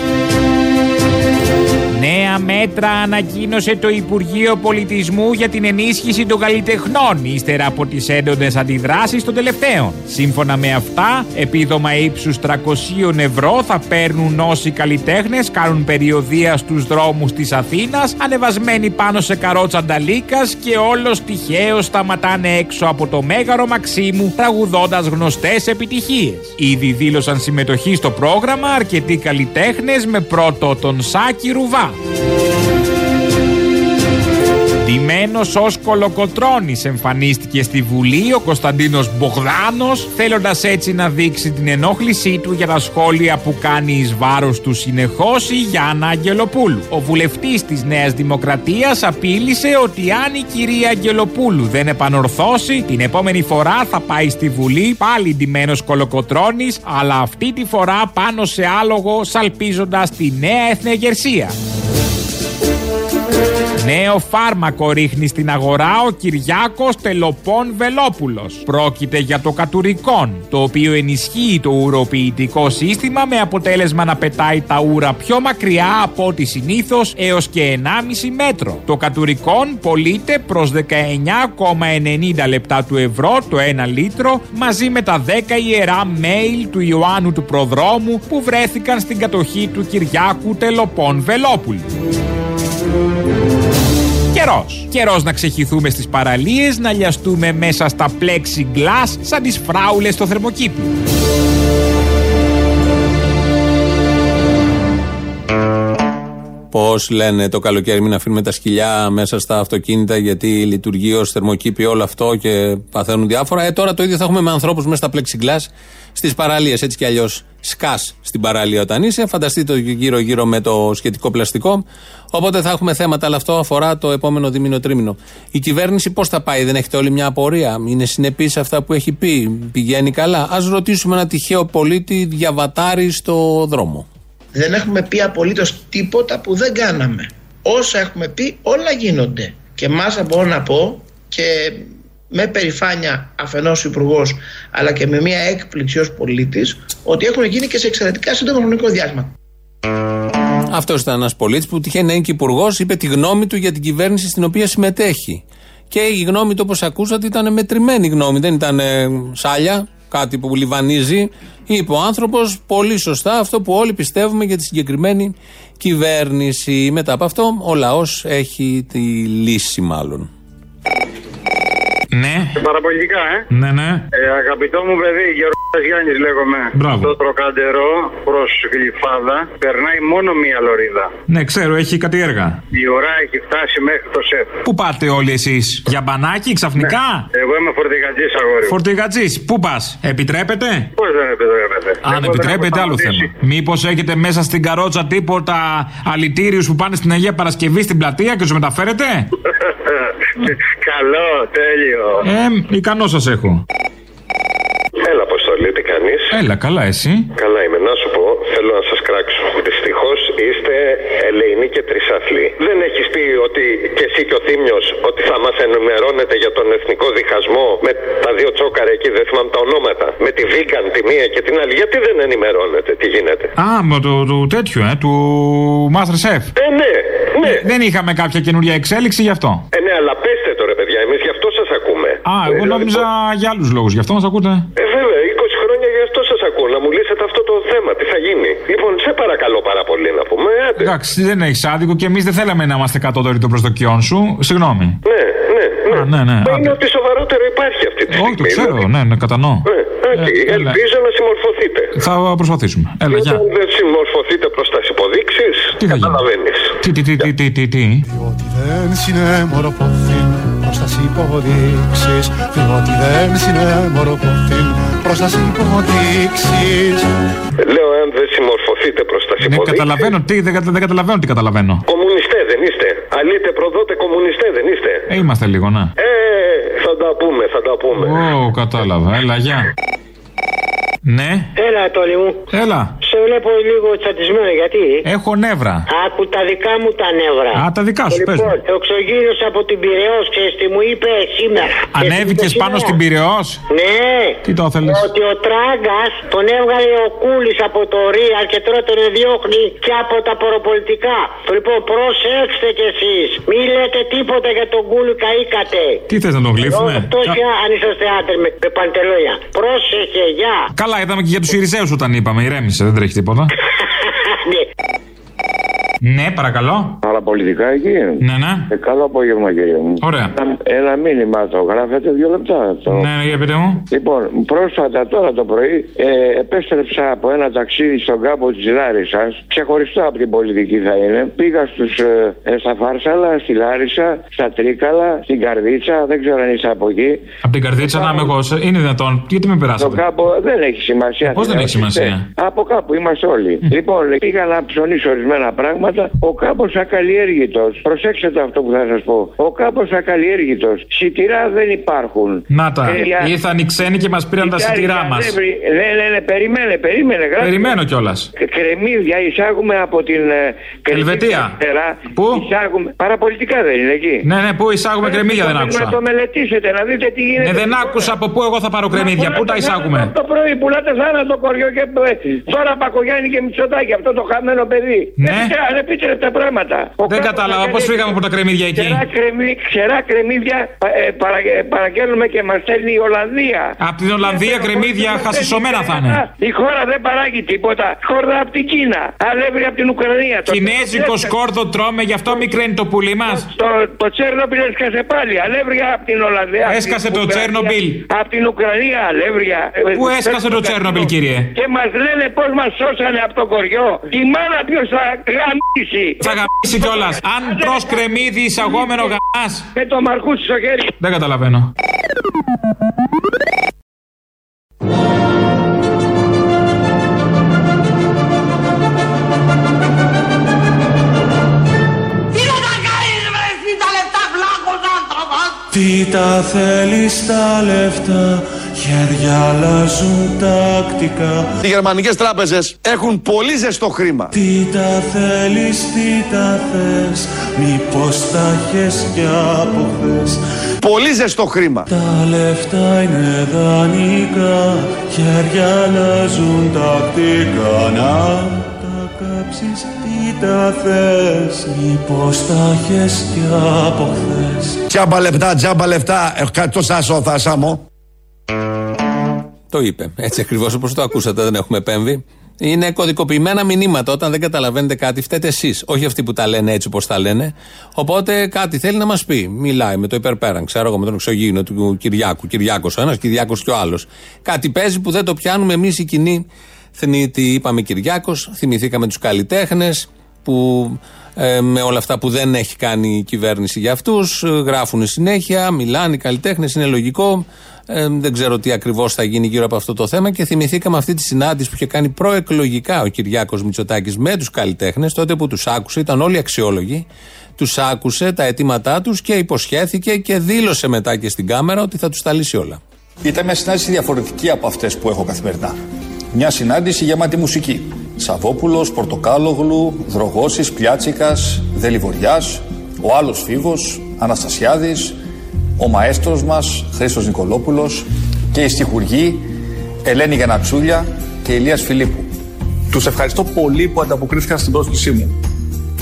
Νέα μέτρα ανακοίνωσε το Υπουργείο Πολιτισμού για την ενίσχυση των καλλιτεχνών ύστερα από τις έντονες αντιδράσεις των τελευταίων. Σύμφωνα με αυτά, επίδομα ύψους 300 ευρώ θα παίρνουν όσοι καλλιτέχνες κάνουν περιοδία στους δρόμους της Αθήνας ανεβασμένοι πάνω σε καρότσα νταλίκας και όλος τυχαίως σταματάνε έξω από το Μέγαρο Μαξίμου τραγουδώντας γνωστές επιτυχίες. Ήδη δήλωσαν συμμετοχή στο πρόγραμμα αρκετοί καλλιτέχνες με πρώτο τον Σάκη Ρουβά. Ντυμένο ως κολοκοτρόνη εμφανίστηκε στη Βουλή ο Κωνσταντίνος Μπογδάνος, θέλοντας έτσι να δείξει την ενόχλησή του για τα σχόλια που κάνει εις βάρος του συνεχώς η Γιάννα Αγγελοπούλου. Ο βουλευτής της Νέας Δημοκρατίας απείλησε ότι αν η κυρία Αγγελοπούλου δεν επανορθώσει, την επόμενη φορά θα πάει στη Βουλή πάλι ντυμένος κολοκοτρόνη, αλλά αυτή τη φορά πάνω σε άλογο, σαλπίζοντας τη νέα εθνεγερσία. Νέο φάρμακο ρίχνει στην αγορά ο Κυριάκος Τελοπών Βελόπουλος. Πρόκειται για το κατουρικόν, το οποίο ενισχύει το ουροποιητικό σύστημα με αποτέλεσμα να πετάει τα ούρα πιο μακριά από ό,τι συνήθως έως και 1,5 μέτρο. Το κατουρικόν πωλείται προς 19,90 λεπτά του ευρώ το 1 λίτρο μαζί με τα 10 ιερά mail του Ιωάννου του Προδρόμου που βρέθηκαν στην κατοχή του Κυριάκου Τελοπών Βελόπουλου. Καιρός. Καιρός να ξεχυθούμε στις παραλίες, να λιαστούμε μέσα στα plexiglass σαν τις φράουλες στο θερμοκήπιο. Πώς λένε το καλοκαίρι, μην αφήνουμε τα σκυλιά μέσα στα αυτοκίνητα γιατί λειτουργεί ως θερμοκήπιο όλο αυτό και παθαίνουν διάφορα. Ε, τώρα το ίδιο θα έχουμε με ανθρώπους μέσα στα plexiglass στις παραλίες. Έτσι κι αλλιώς σκάς στην παραλία όταν είσαι. Φανταστείτε το γύρω-γύρω με το σχετικό πλαστικό. Οπότε θα έχουμε θέματα, αλλά αυτό αφορά το επόμενο δίμηνο τρίμηνο. Η κυβέρνηση πώς θα πάει, δεν έχετε όλη μια απορία. Είναι συνεπής σε αυτά που έχει πει. Πηγαίνει καλά. Α ρωτήσουμε ένα τυχαίο πολίτη διαβατάρι στο δρόμο. Δεν έχουμε πει απολύτως τίποτα που δεν κάναμε. Όσα έχουμε πει όλα γίνονται. Και μάσα μπορώ να πω και με περηφάνεια αφενός υπουργός, αλλά και με μια έκπληξη ως πολίτης ότι έχουν γίνει και σε εξαιρετικά σύντομο χρονικό διάστημα. Αυτός ήταν ένας πολίτης που τυχαίνει να είναι και υπουργός, είπε τη γνώμη του για την κυβέρνηση στην οποία συμμετέχει. Και η γνώμη του, όπως ακούσατε, ήταν μετρημένη γνώμη. Δεν ήταν ε, σάλια, κάτι που λιβανίζει. Είπε ο άνθρωπος πολύ σωστά αυτό που όλοι πιστεύουμε για τη συγκεκριμένη κυβέρνηση. Μετά από αυτό, ο λαός έχει τη λύση, μάλλον. Ναι. Παραπολιτικά, ε. Ναι, ναι. ε αγαπητό μου παιδί, Γεωργιάδη Γιάννη λέγομαι. Μπράβο. Το τροκαντερό προς Γλυφάδα περνάει μόνο μία λωρίδα. Ναι, ξέρω, έχει κάτι έργα. Η ώρα έχει φτάσει μέχρι το σεφ. Πού πάτε όλοι εσείς, Για μπανάκι ξαφνικά; Εγώ είμαι φορτηγατζής αγόρι. Φορτηγατζής, πού πας, επιτρέπετε; Πώς δεν επιτρέπεται. Αν Εγώ επιτρέπετε, δεν έχω άλλο θέμα. σταματήσει. Μήπως έχετε μέσα στην καρότσα τίποτα αλητήριους που πάνε στην Αγία Παρασκευή στην πλατεία και τους μεταφέρετε; Καλό, τέλειο. Ε, ικανό σας έχω. Έλα, Αποστολή, τι κάνεις; Έλα, καλά, εσύ; Καλά είμαι. Να σου πω, θέλω να σας κράξω. Δυστυχώς είστε ελεηνοί και τρισαθλοί. Δεν έχεις πει ότι και εσύ και ο Θήμιος ότι θα μας ενημερώνετε για τον εθνικό διχασμό με τα δύο τσόκαρα εκεί, δεν θυμάμαι τα ονόματα. Με τη Βίγκαν τη μία και την άλλη. Γιατί δεν ενημερώνετε, τι γίνεται; Α, με το, το τέτοιο, ε, του Master Chef. Ε, ναι, ναι. Δεν είχαμε κάποια καινούρια εξέλιξη γι' αυτό. Ε, ναι, αλλά πέστε το ρε παιδιά, εμεί γι' αυτό σα ακούμε. Α, εγώ Ε, νόμιζα για άλλους λόγους. Γι' αυτό μας ακούτε. Ε, βέβαια, 20 χρόνια γι' αυτό σας ακούω. Να μου λύσετε αυτό το θέμα. Τι θα γίνει; Λοιπόν, σε παρακαλώ πάρα πολύ να πούμε. Άντε. Εντάξει, δεν έχεις άδικο και εμείς δεν θέλαμε να είμαστε κατώτεροι των προσδοκιών σου. Συγγνώμη. Ναι, ναι, ναι. Α, ναι, ναι. Μα άντε. είναι ότι σοβαρότερο υπάρχει αυτή τη στιγμή. Όχι, το ξέρω, ναι, ναι, κατανοώ. Ναι, έτσι, Ε, έλα. ελπίζω να συμμορφωθείτε. Θα προσπαθήσουμε. Έλα, Και γεια. όταν δεν συμμορφωθείτε προς τι υποδείξεις, Τι θα γίνει; καταλαβαίνεις. Τι, τι, τι, τι, τι, τι, τι. δεν συνέμορφωθήν προς τας υποδείξεις διότι δεν συνέμορφωθήν προς τας υποδείξεις Λέω, αν δεν συμμορφωθείτε προς τα Ναι, υποδείξει. καταλαβαίνω τι, δεν, κατα- δεν καταλαβαίνω τι καταλαβαίνω. Κομμουνιστέ δεν είστε. Αλείτε προδότε κομμουνιστέ δεν είστε. Ε, είμαστε λίγο, ναι. Ε, θα τα πούμε, θα τα πούμε. Ω, κατάλαβα. Έλα, γεια. Ναι, Έλα, Τόλι μου. έλα. Σε βλέπω λίγο τσατισμένο, γιατί; Έχω νεύρα. Άκου τα δικά μου τα νεύρα. Α, τα δικά σου, πες Λοιπόν, μου. ο Ξογίνος από την Πυραιός, ξέρεις τι μου είπε σήμερα. Ανέβηκες Και πάνω σήμερα; στην Πυραιός; Ναι. Τι το θέλεις; Ότι ο Τράγκας τον έβγαλε ο Κούλης από το Ρία και τώρα τον διώχνει και από τα προπολιτικά. Λοιπόν, προσέξτε κι εσείς. Μη λέτε τίποτα για τον Κούλη, καήκατε. Τι θες να τον γλύφουμε; Αυτό Κα- για αν είσαστε άντρες με, με παντελόνια. Πρόσεχε, γεια. Καλά, είδαμε και για τους Ιριζέους όταν είπαμε. Ηρέμησε, δεν τρέχει τίποτα. [laughs] ναι, παρακαλώ. Παραπολιτικά εκεί. Ναι, ναι. Ε, καλό απόγευμα, κύριε μου. Ωραία. Ένα, ένα μήνυμα το γράφετε, δύο λεπτά. Το... Ναι, ναι, για πείτε μου. Λοιπόν, πρόσφατα τώρα το πρωί ε, επέστρεψα από ένα ταξίδι στον κάμπο της Λάρισας. Ξεχωριστό από την πολιτική θα είναι. Πήγα στους, ε, ε, στα Φάρσαλα, στη Λάρισα, στα Τρίκαλα, στην Καρδίτσα. Δεν ξέρω αν είσαι από εκεί. Από την καρδίτσα να είμαι εγώ. σε- Είναι δυνατόν. Γιατί με Το περάσατε. κάμπο δεν έχει σημασία. Πώς δεν έχει σημασία; Από κάπου είμαστε όλοι. Λοιπόν, πήγα να ψωνίσω ορισμένα πράγματα. Ο κάμπος ακαλλιέργητος. Προσέξτε το αυτό που θα σας πω. Ο κάμπος ακαλλιέργητος. Σιτηρά δεν υπάρχουν. Να τα. Ε, για- Ήρθαν οι ξένοι και μας πήραν τα Σιτάρια σιτηρά μας. δεν βρει- Ναι, ναι, ναι, περίμενε, περίμενε. γράψτε. Περιμένω κιόλας. Κ- Κρεμμύδια εισάγουμε από την. ε, Ελβετία. Αριστερά. Πού; Εισάγουμε. Παραπολιτικά δεν είναι εκεί. Ναι, ναι, πού εισάγουμε κρεμμύδια δεν Να άκουσα. το μελετήσετε, να δείτε τι γίνεται. Ναι, δεν άκουσα από πού εγώ θα πάρω κρεμμύδια. Πού τα εισάγουμε; Το πρωί πουλάτε θάνατο κοριό και ε, τώρα Πακογιάννη και Μητσοτάκη, αυτό το χαμένο παιδί. Ναι. Δεν ανεπίτρεπτα πράγματα. Ο Δεν κάπως κατάλαβα θα πώ κάνει- φύγαμε από τα κρεμμύδια εκεί. Ξερά, κρεμμύ, ξερά κρεμμύδια πα- ε, παρα- ε, παραγγέλνουμε και μα στέλνει η Ολλανδία. Από την Ολλανδία κρεμμύδια χασισωμένα θα είναι. Η χώρα δεν παράγει τίποτα. Χώρα από την Κίνα. Αλεύρι από την Ουκρανία. Το- Κινέζικο σκόρδο τρώμε, γι' αυτό μικραίνει το πουλί μα. Το, το Τσέρνομπιλ έσκασε πάλι. Αλεύρια από την Ολλανδία. από Έσκασε την το Ουκρανία, Τσέρνομπιλ. Από την Ουκρανία αλεύρια. Πού έσκασε το Τσέρνομπιλ, κύριε. Και μα λένε πώ μα σώσανε από το κοριό. Τη μάνα ποιο θα γαμίσει. Θα γαμίσει κιόλας. Αν τρώ κρεμμύδι εισαγόμενο γαμάς. Με το μαρκούσι στο χέρι. Δεν καταλαβαίνω. Τι τα θέλεις τα λεφτά, χέρια αλλάζουν τακτικά. Οι γερμανικές τράπεζες έχουν πολύ ζεστό χρήμα. Τι τα θέλεις, τι τα θες, μήπως τα έχεις κι από χθες. Πολύ ζεστό χρήμα. Τα λεφτά είναι δανεικά, χέρια αλλάζουν τακτικά. Να τα κάψεις, τι τα θες, μήπως τα έχεις κι από χθες. Τζάμπα λεπτά, τζάμπα λεφτά. Έχω κάτι το σάσο, θα σάμω. Το είπε. Έτσι ακριβώς όπως το ακούσατε, δεν έχουμε επέμβει. Είναι κωδικοποιημένα μηνύματα. Όταν δεν καταλαβαίνετε κάτι, φταίτε εσείς. Όχι αυτοί που τα λένε έτσι όπως τα λένε. Οπότε κάτι θέλει να μας πει. Μιλάει με το υπερπέραν, ξέρω εγώ, με τον εξωγήινο του Κυριάκου. Κυριάκος ο ένας, Κυριάκος και ο άλλος. Κάτι παίζει που δεν το πιάνουμε εμείς οι κοινοί θνητοί. Είπαμε Κυριάκος, θυμηθήκαμε τους καλλιτέχνες που ε, με όλα αυτά που δεν έχει κάνει η κυβέρνηση για αυτούς. Γράφουν συνέχεια, μιλάνε οι καλλιτέχνες, είναι λογικό. Ε, δεν ξέρω τι ακριβώς θα γίνει γύρω από αυτό το θέμα και θυμηθήκαμε αυτή τη συνάντηση που είχε κάνει προεκλογικά ο Κυριάκος Μητσοτάκης με τους καλλιτέχνες, τότε που τους άκουσε, ήταν όλοι αξιόλογοι. Τους άκουσε τα αιτήματά τους και υποσχέθηκε και δήλωσε μετά και στην κάμερα ότι θα τους τα λύσει όλα. Ήταν μια συνάντηση διαφορετική από αυτές που έχω καθημερινά. Μια συνάντηση γεμάτη μουσική. Σαββόπουλος, Πορτοκάλογλου, Δρογόση, Πιάτσικας, Δελιβοριάς, ο άλλος Φίβος, Αναστασιάδης, ο μαέστρος μας Χρήστος Νικολόπουλος και η στιχουργοί Ελένη Γενατσούλια και Ηλίας Φιλίππου. Τους ευχαριστώ πολύ που ανταποκρίθηκαν στην πρόσκλησή μου.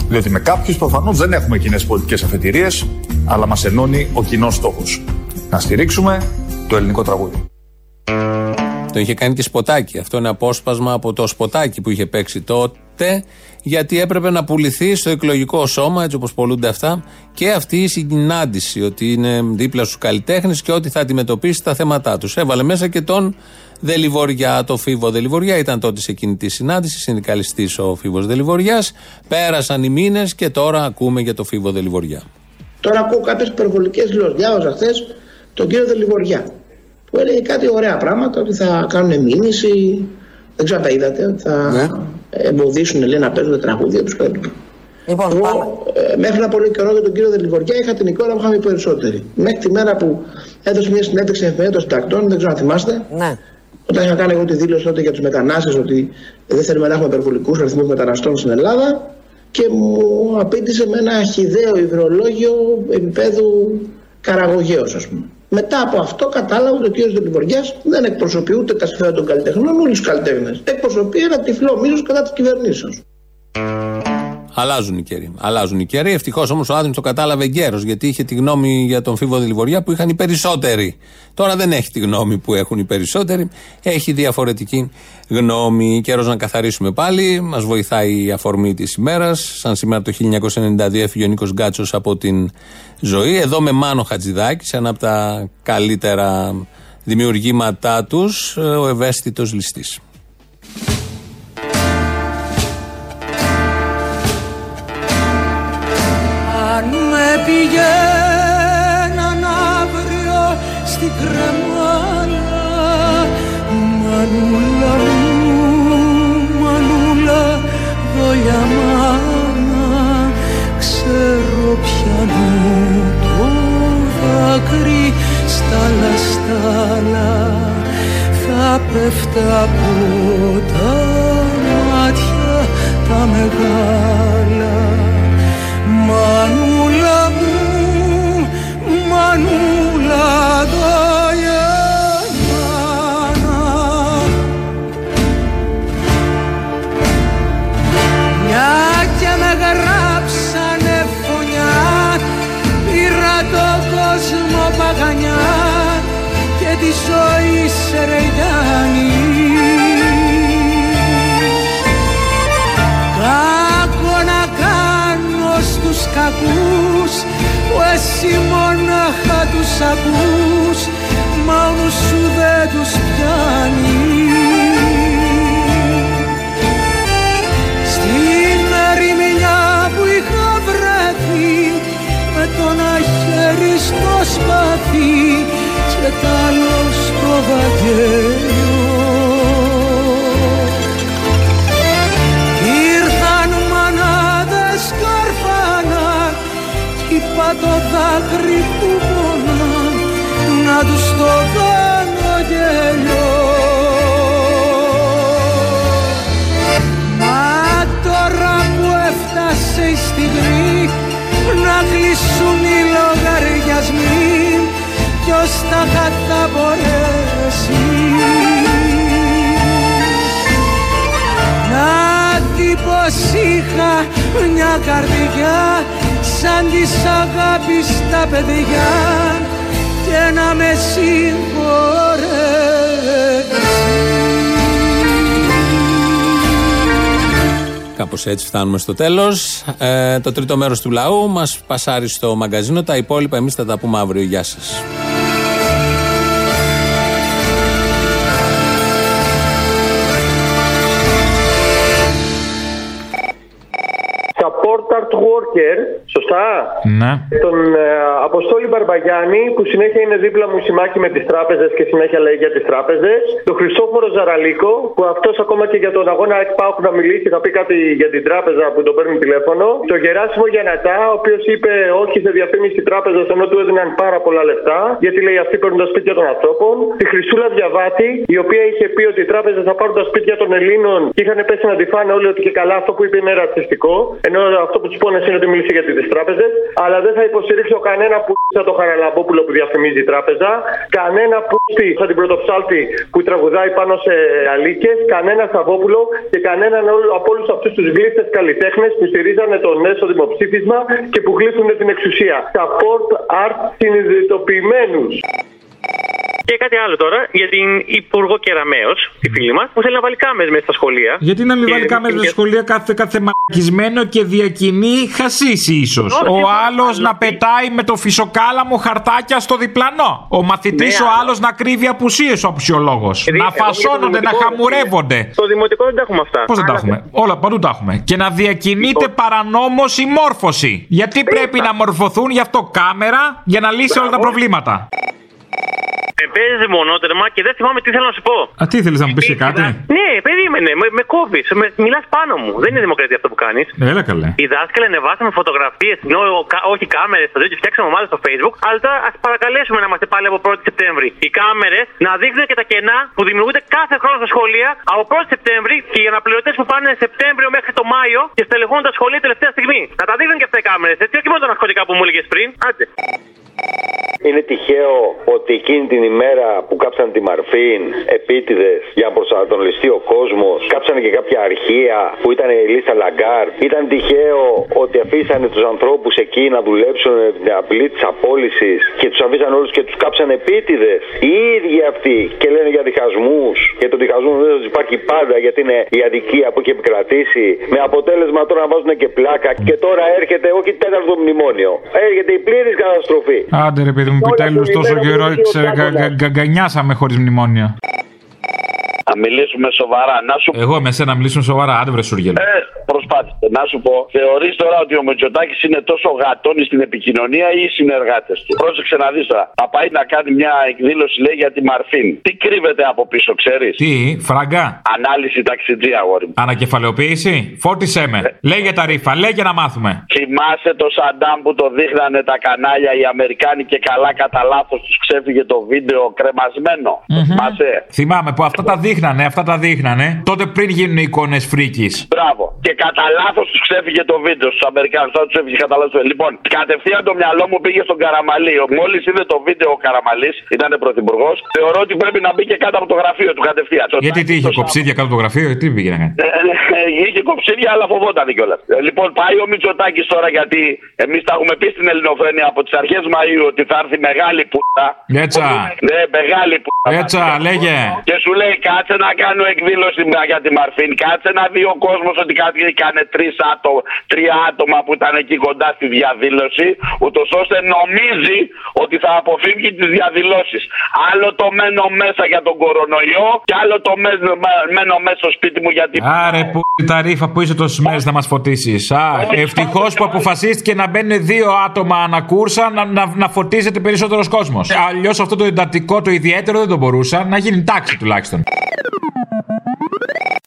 Διότι με κάποιους προφανώς δεν έχουμε κοινές πολιτικές αφετηρίες, αλλά μας ενώνει ο κοινός στόχος. Να στηρίξουμε το ελληνικό τραγούδι. Το είχε κάνει και σποτάκι. Αυτό είναι απόσπασμα από το σποτάκι που είχε παίξει τότε, γιατί έπρεπε να πουληθεί στο εκλογικό σώμα, έτσι όπως πολλούνται αυτά, και αυτή η συνάντηση, ότι είναι δίπλα στους καλλιτέχνες και ότι θα αντιμετωπίσει τα θέματα τους. Έβαλε μέσα και τον Δελιβοριά, το Φίβο Δελιβοριά, ήταν τότε σε εκείνη τη συνάντηση, συνδικαλιστής ο Φίβος Δελιβοριάς. Πέρασαν οι μήνες και τώρα ακούμε για το Φίβο Δελιβοριά. Τώρα ακούω κάποιες υπερβολικές δηλώσεις. Διάβαζα χθες τον κύριο Δελιβοριά που έλεγε κάτι ωραία πράγματα, ότι θα κάνουν μήνυση, δεν ξέρω αν τα είδατε, ότι θα Ναι. εμποδίσουν λέει, να παίζουν τα τραγούδια του κλπ. Λοιπόν, Εγώ, ε, μέχρι ένα πολύ καιρό για τον κύριο Δελιβοριά είχα την εικόνα που είχαμε οι περισσότεροι. Μέχρι τη μέρα που έδωσε μια συνέντευξη εφημερίδα των συντακτών, δεν ξέρω αν θυμάστε. Ναι. Όταν είχα κάνει εγώ τη δήλωση τότε για τους μετανάστες ότι δεν θέλουμε να έχουμε υπερβολικούς αριθμούς μεταναστών στην Ελλάδα και μου απήντησε με ένα χιδαίο υδρολόγιο επίπεδου καραγωγέως, ας πούμε. Μετά από αυτό κατάλαβα ότι ο κ. Δελιβοριά δεν εκπροσωπεί ούτε τα συμφέροντα των καλλιτεχνών, ούτε τους καλλιτέχνες. Εκπροσωπεί ένα τυφλό μίσο κατά της κυβερνήσεως. Αλλάζουν οι καιροί. Αλλάζουν οι καιροί. Ευτυχώς όμως ο Άδωνης το κατάλαβε γέρος, γιατί είχε τη γνώμη για τον Φίβο Δελιβοριά που είχαν οι περισσότεροι. Τώρα δεν έχει τη γνώμη που έχουν οι περισσότεροι. Έχει διαφορετική γνώμη. Καιρός να καθαρίσουμε πάλι. Μας βοηθάει η αφορμή της ημέρας. Σαν σήμερα το 1992 έφυγε ο Νίκος Γκάτσος από την ζωή. Εδώ με Μάνο Χατζηδάκης, ένα από τα καλύτερα δημιουργήματά τους, ο ευαίσθητος ληστής. Αν με πηγαίναν αύριο στην κρεμάλα Μανούλα δόλια μάνα Ξέρω πιανού το δάκρυ στα λαστάλα. Θα πέφτα από τα μάτια τα μεγάλα. Μανούλα κακούς Που εσύ μονάχα τους ακούς Μα ο νους σου δεν τους πιάνεις. Στην ερημιά που είχα βρεθεί Με το ένα χέρι στο σπαθί Και τ' άλλο στο βαγγέλιο το δάκρυ που πονά να τους το κάνω γέλιο. Μα τώρα που έφτασε η στιγμή να κλείσουν οι λογαριασμοί ποιος τα θα μπορέσει να δει πως είχα μια καρδιά σαν της αγάπης τα παιδιά και να με συγχωρέσει Κάπως έτσι φτάνουμε στο τέλος. Ε, το τρίτο μέρος του λαού μας πασάρει στο μαγκαζίνο. Τα υπόλοιπα εμείς θα τα πούμε αύριο. Γεια σας. Worker, σωστά; Ναι. Τον ε, Αποστόλη Μπαρμπαγιάννη, που συνέχεια είναι δίπλα μου σημάκι με τις τράπεζες και συνέχεια λέει για τις τράπεζες. Τον Χριστόφορο Ζαραλίκο, που αυτός ακόμα και για τον αγώνα ΕΚΠΑΟΚ να μιλήσει, θα πει κάτι για την τράπεζα που τον παίρνει τηλέφωνο. Τον Γεράσιμο Γιανατά, ο οποίος είπε όχι σε διαφήμιση τράπεζας ενώ του έδιναν πάρα πολλά λεφτά, γιατί λέει αυτοί παίρνουν τα σπίτια των ανθρώπων. Τη Χρυσούλα Διαβάτη, η οποία είχε πει ότι οι τράπεζες θα πάρουν τα σπίτια των Ελλήνων και είχαν πέσει να τη φάνε όλοι ότι και καλά αυτό που είπε είναι ρατσιστικό. Ενώ αυτό που τους πόνε είναι ότι μίλησε για τις τράπεζες. Αλλά δεν θα υποστηρίξω κανένα που σαν το Χαραλαμπόπουλο που διαφημίζει η τράπεζα. Κανένα που σαν την πρωτοψάλτη που τραγουδάει πάνω σε αλίκε. Κανένα Σαββόπουλο και κανέναν όλο- από όλους αυτούς τους γλύφτε καλλιτέχνες που στηρίζανε το νέσο δημοψήφισμα και που γλύφουν την εξουσία. Support art συνειδητοποιημένους. Και κάτι άλλο τώρα για την Υπουργό Κεραμέο, τη φίλη μας, που θέλει να βάλει κάμερες μέσα στα σχολεία. Γιατί να μην Και- βάλει κάμερες στα και- σχολεία κάθε, κάθε μαρκισμένο και διακινεί χασίσει ίσως. Όχι, Ο όχι, άλλος να πετάει με το φυσοκάλαμο χαρτάκια στο διπλανό. Ο μαθητής Ναι, ο αλλά- άλλος να κρύβει απουσίες ο απουσιολόγος. Δηλαδή, Να εγώ για το φασώνονται, να δημοτικό- χαμουρεύονται. Στο δημοτικό δεν τα έχουμε αυτά. Πώς δεν τα Αλλά- έχουμε; Όλα παντού τα έχουμε. Και να διακινείται παρανόμως η μόρφωση. Γιατί πρέπει να μορφωθούν γι' αυτό κάμερα για να λύσει όλα τα προβλήματα. Με παίζει μονότερμα και δεν θυμάμαι τι θέλω να σου πω. Α, τι ήθελε να μου πεις και κάτι; Ναι, περίμενε, με, με κόβεις. Μιλάς πάνω μου. Δεν είναι δημοκρατία αυτό που κάνεις. Έλα καλέ. Οι δάσκαλοι ανεβάσαμε φωτογραφίες, όχι κάμερες, το τέτοιο φτιάξαμε ομάδα στο Facebook. Αλλά τώρα ας παρακαλέσουμε να είμαστε πάλι από 1η Σεπτέμβρη. Οι κάμερες να δείχνουν και τα κενά που δημιουργούνται κάθε χρόνο στα σχολεία από 1η Σεπτέμβρη και οι αναπληρωτές που πάνε Σεπτέμβριο μέχρι το Μάιο και στελεχώνουν τα σχολεία τελευταία στιγμή. Να τα δείχνουν και αυτά οι κάμερες, έτσι, όχι μόνο τα ναρκωτικά που μου έλεγες πριν. Άντε. Είναι τυχαίο ότι εκείνη την ημέρα που κάψαν τη Μαρφίν επίτηδες για να προσανατολιστεί ο κόσμος, κάψανε και κάποια αρχεία που ήταν η λίστα Λαγκάρντ. Ήταν τυχαίο ότι αφήσανε τους ανθρώπους εκεί να δουλέψουν με την απειλή της απόλυσης και τους αφήσαν όλους και τους κάψαν επίτηδες. Οι ίδιοι αυτοί και λένε για διχασμούς και το διχασμό δεν υπάρχει πάντα γιατί είναι η αδικία που έχει επικρατήσει. Με αποτέλεσμα τώρα να βάζουν και πλάκα και τώρα έρχεται όχι τέταρτο μνημόνιο. Έρχεται η πλήρης καταστροφή. Άντε ρε παιδί μου, επιτέλου τόσο καιρό ξε- γα- γα- γκαγκανιάσαμε χωρίς μνημόνια. Να μιλήσουμε σοβαρά. Να σου Εγώ με σένα να μιλήσουμε σοβαρά, άντε βρε Σούργελ. Ε, προσπάθησε. Να σου πω, θεωρείς τώρα ότι ο Μετσοτάκη είναι τόσο γατόνι στην επικοινωνία ή οι συνεργάτες του; Πρόσεξε να δεις τώρα. Θα πάει να κάνει μια εκδήλωση, λέει, για τη Μαρφίν. Τι κρύβεται από πίσω, ξέρεις; Τι, φραγκά. Ανάλυση ταξιτζή, αγόρι μου. Ανακεφαλαιοποίηση; Φώτισέ με. Λέγε τα ρήφα, λέγε να μάθουμε. Θυμάσαι το Σαντάμ που το δείχνανε τα κανάλια οι Αμερικάνοι και καλά κατά λάθος τους ξέφυγε το βίντεο κρεμασμένο; Το Μμμ. θυμάσαι; Θυμάμαι που αυτά τα δείχνανε, αυτά τα δείχνανε. Τότε πριν γίνουν εικόνες φρίκης. Μπράβο. Και κατά λάθος τους ξέφυγε το βίντεο στους Αμερικάνους. Τώρα τους έφυγε κατά λάθο. Λοιπόν, κατευθείαν το μυαλό μου πήγε στον Καραμαλή. Μόλις είδε το βίντεο ο Καραμαλής, ήταν πρωθυπουργός, θεωρώ ότι πρέπει να μπει και κάτω από το γραφείο του κατευθείαν. Το Γιατί τι είχε κοψίδια κάτω από το γραφείο, τι πήγε να κάνει; ε, ε, Είχε κοψίδια, αλλά φοβόταν κιόλας. Λοιπόν, πάει ο Μητσοτάκης τώρα γιατί εμείς τα έχουμε πει στην Ελληνοφρένεια από τις αρχές Μαΐου ότι θα έρθει μεγάλη πούτα. Έτσα. Ναι, μεγάλη πούτα. Έτσα, λέγε. Και σου λέει κάτσε να κάνω εκδήλωση για τη Μαρφίν. Κάτσε να δει ο κόσμος ότι κάτι έκανε τρεις άτομα, τρία άτομα που ήταν εκεί κοντά στη διαδήλωση, ούτως ώστε νομίζει ότι θα αποφύγει τις διαδηλώσεις. Άλλο το μένω μέσα για τον κορονοϊό και άλλο το μένω, μένω μέσα στο σπίτι μου γιατί. Άρε που τα ρήφα που είσαι τόσες μέρες να μας φωτίσεις. Α, ευτυχώς που αποφασίστηκε να μπαίνουν δύο άτομα ανακούρσα να, να, να φωτίζεται περισσότερος κόσμος. Αλλιώς αυτό το εντατικό, το ιδιαίτερο δεν το μπορούσα να γίνει τάξη τουλάχιστον.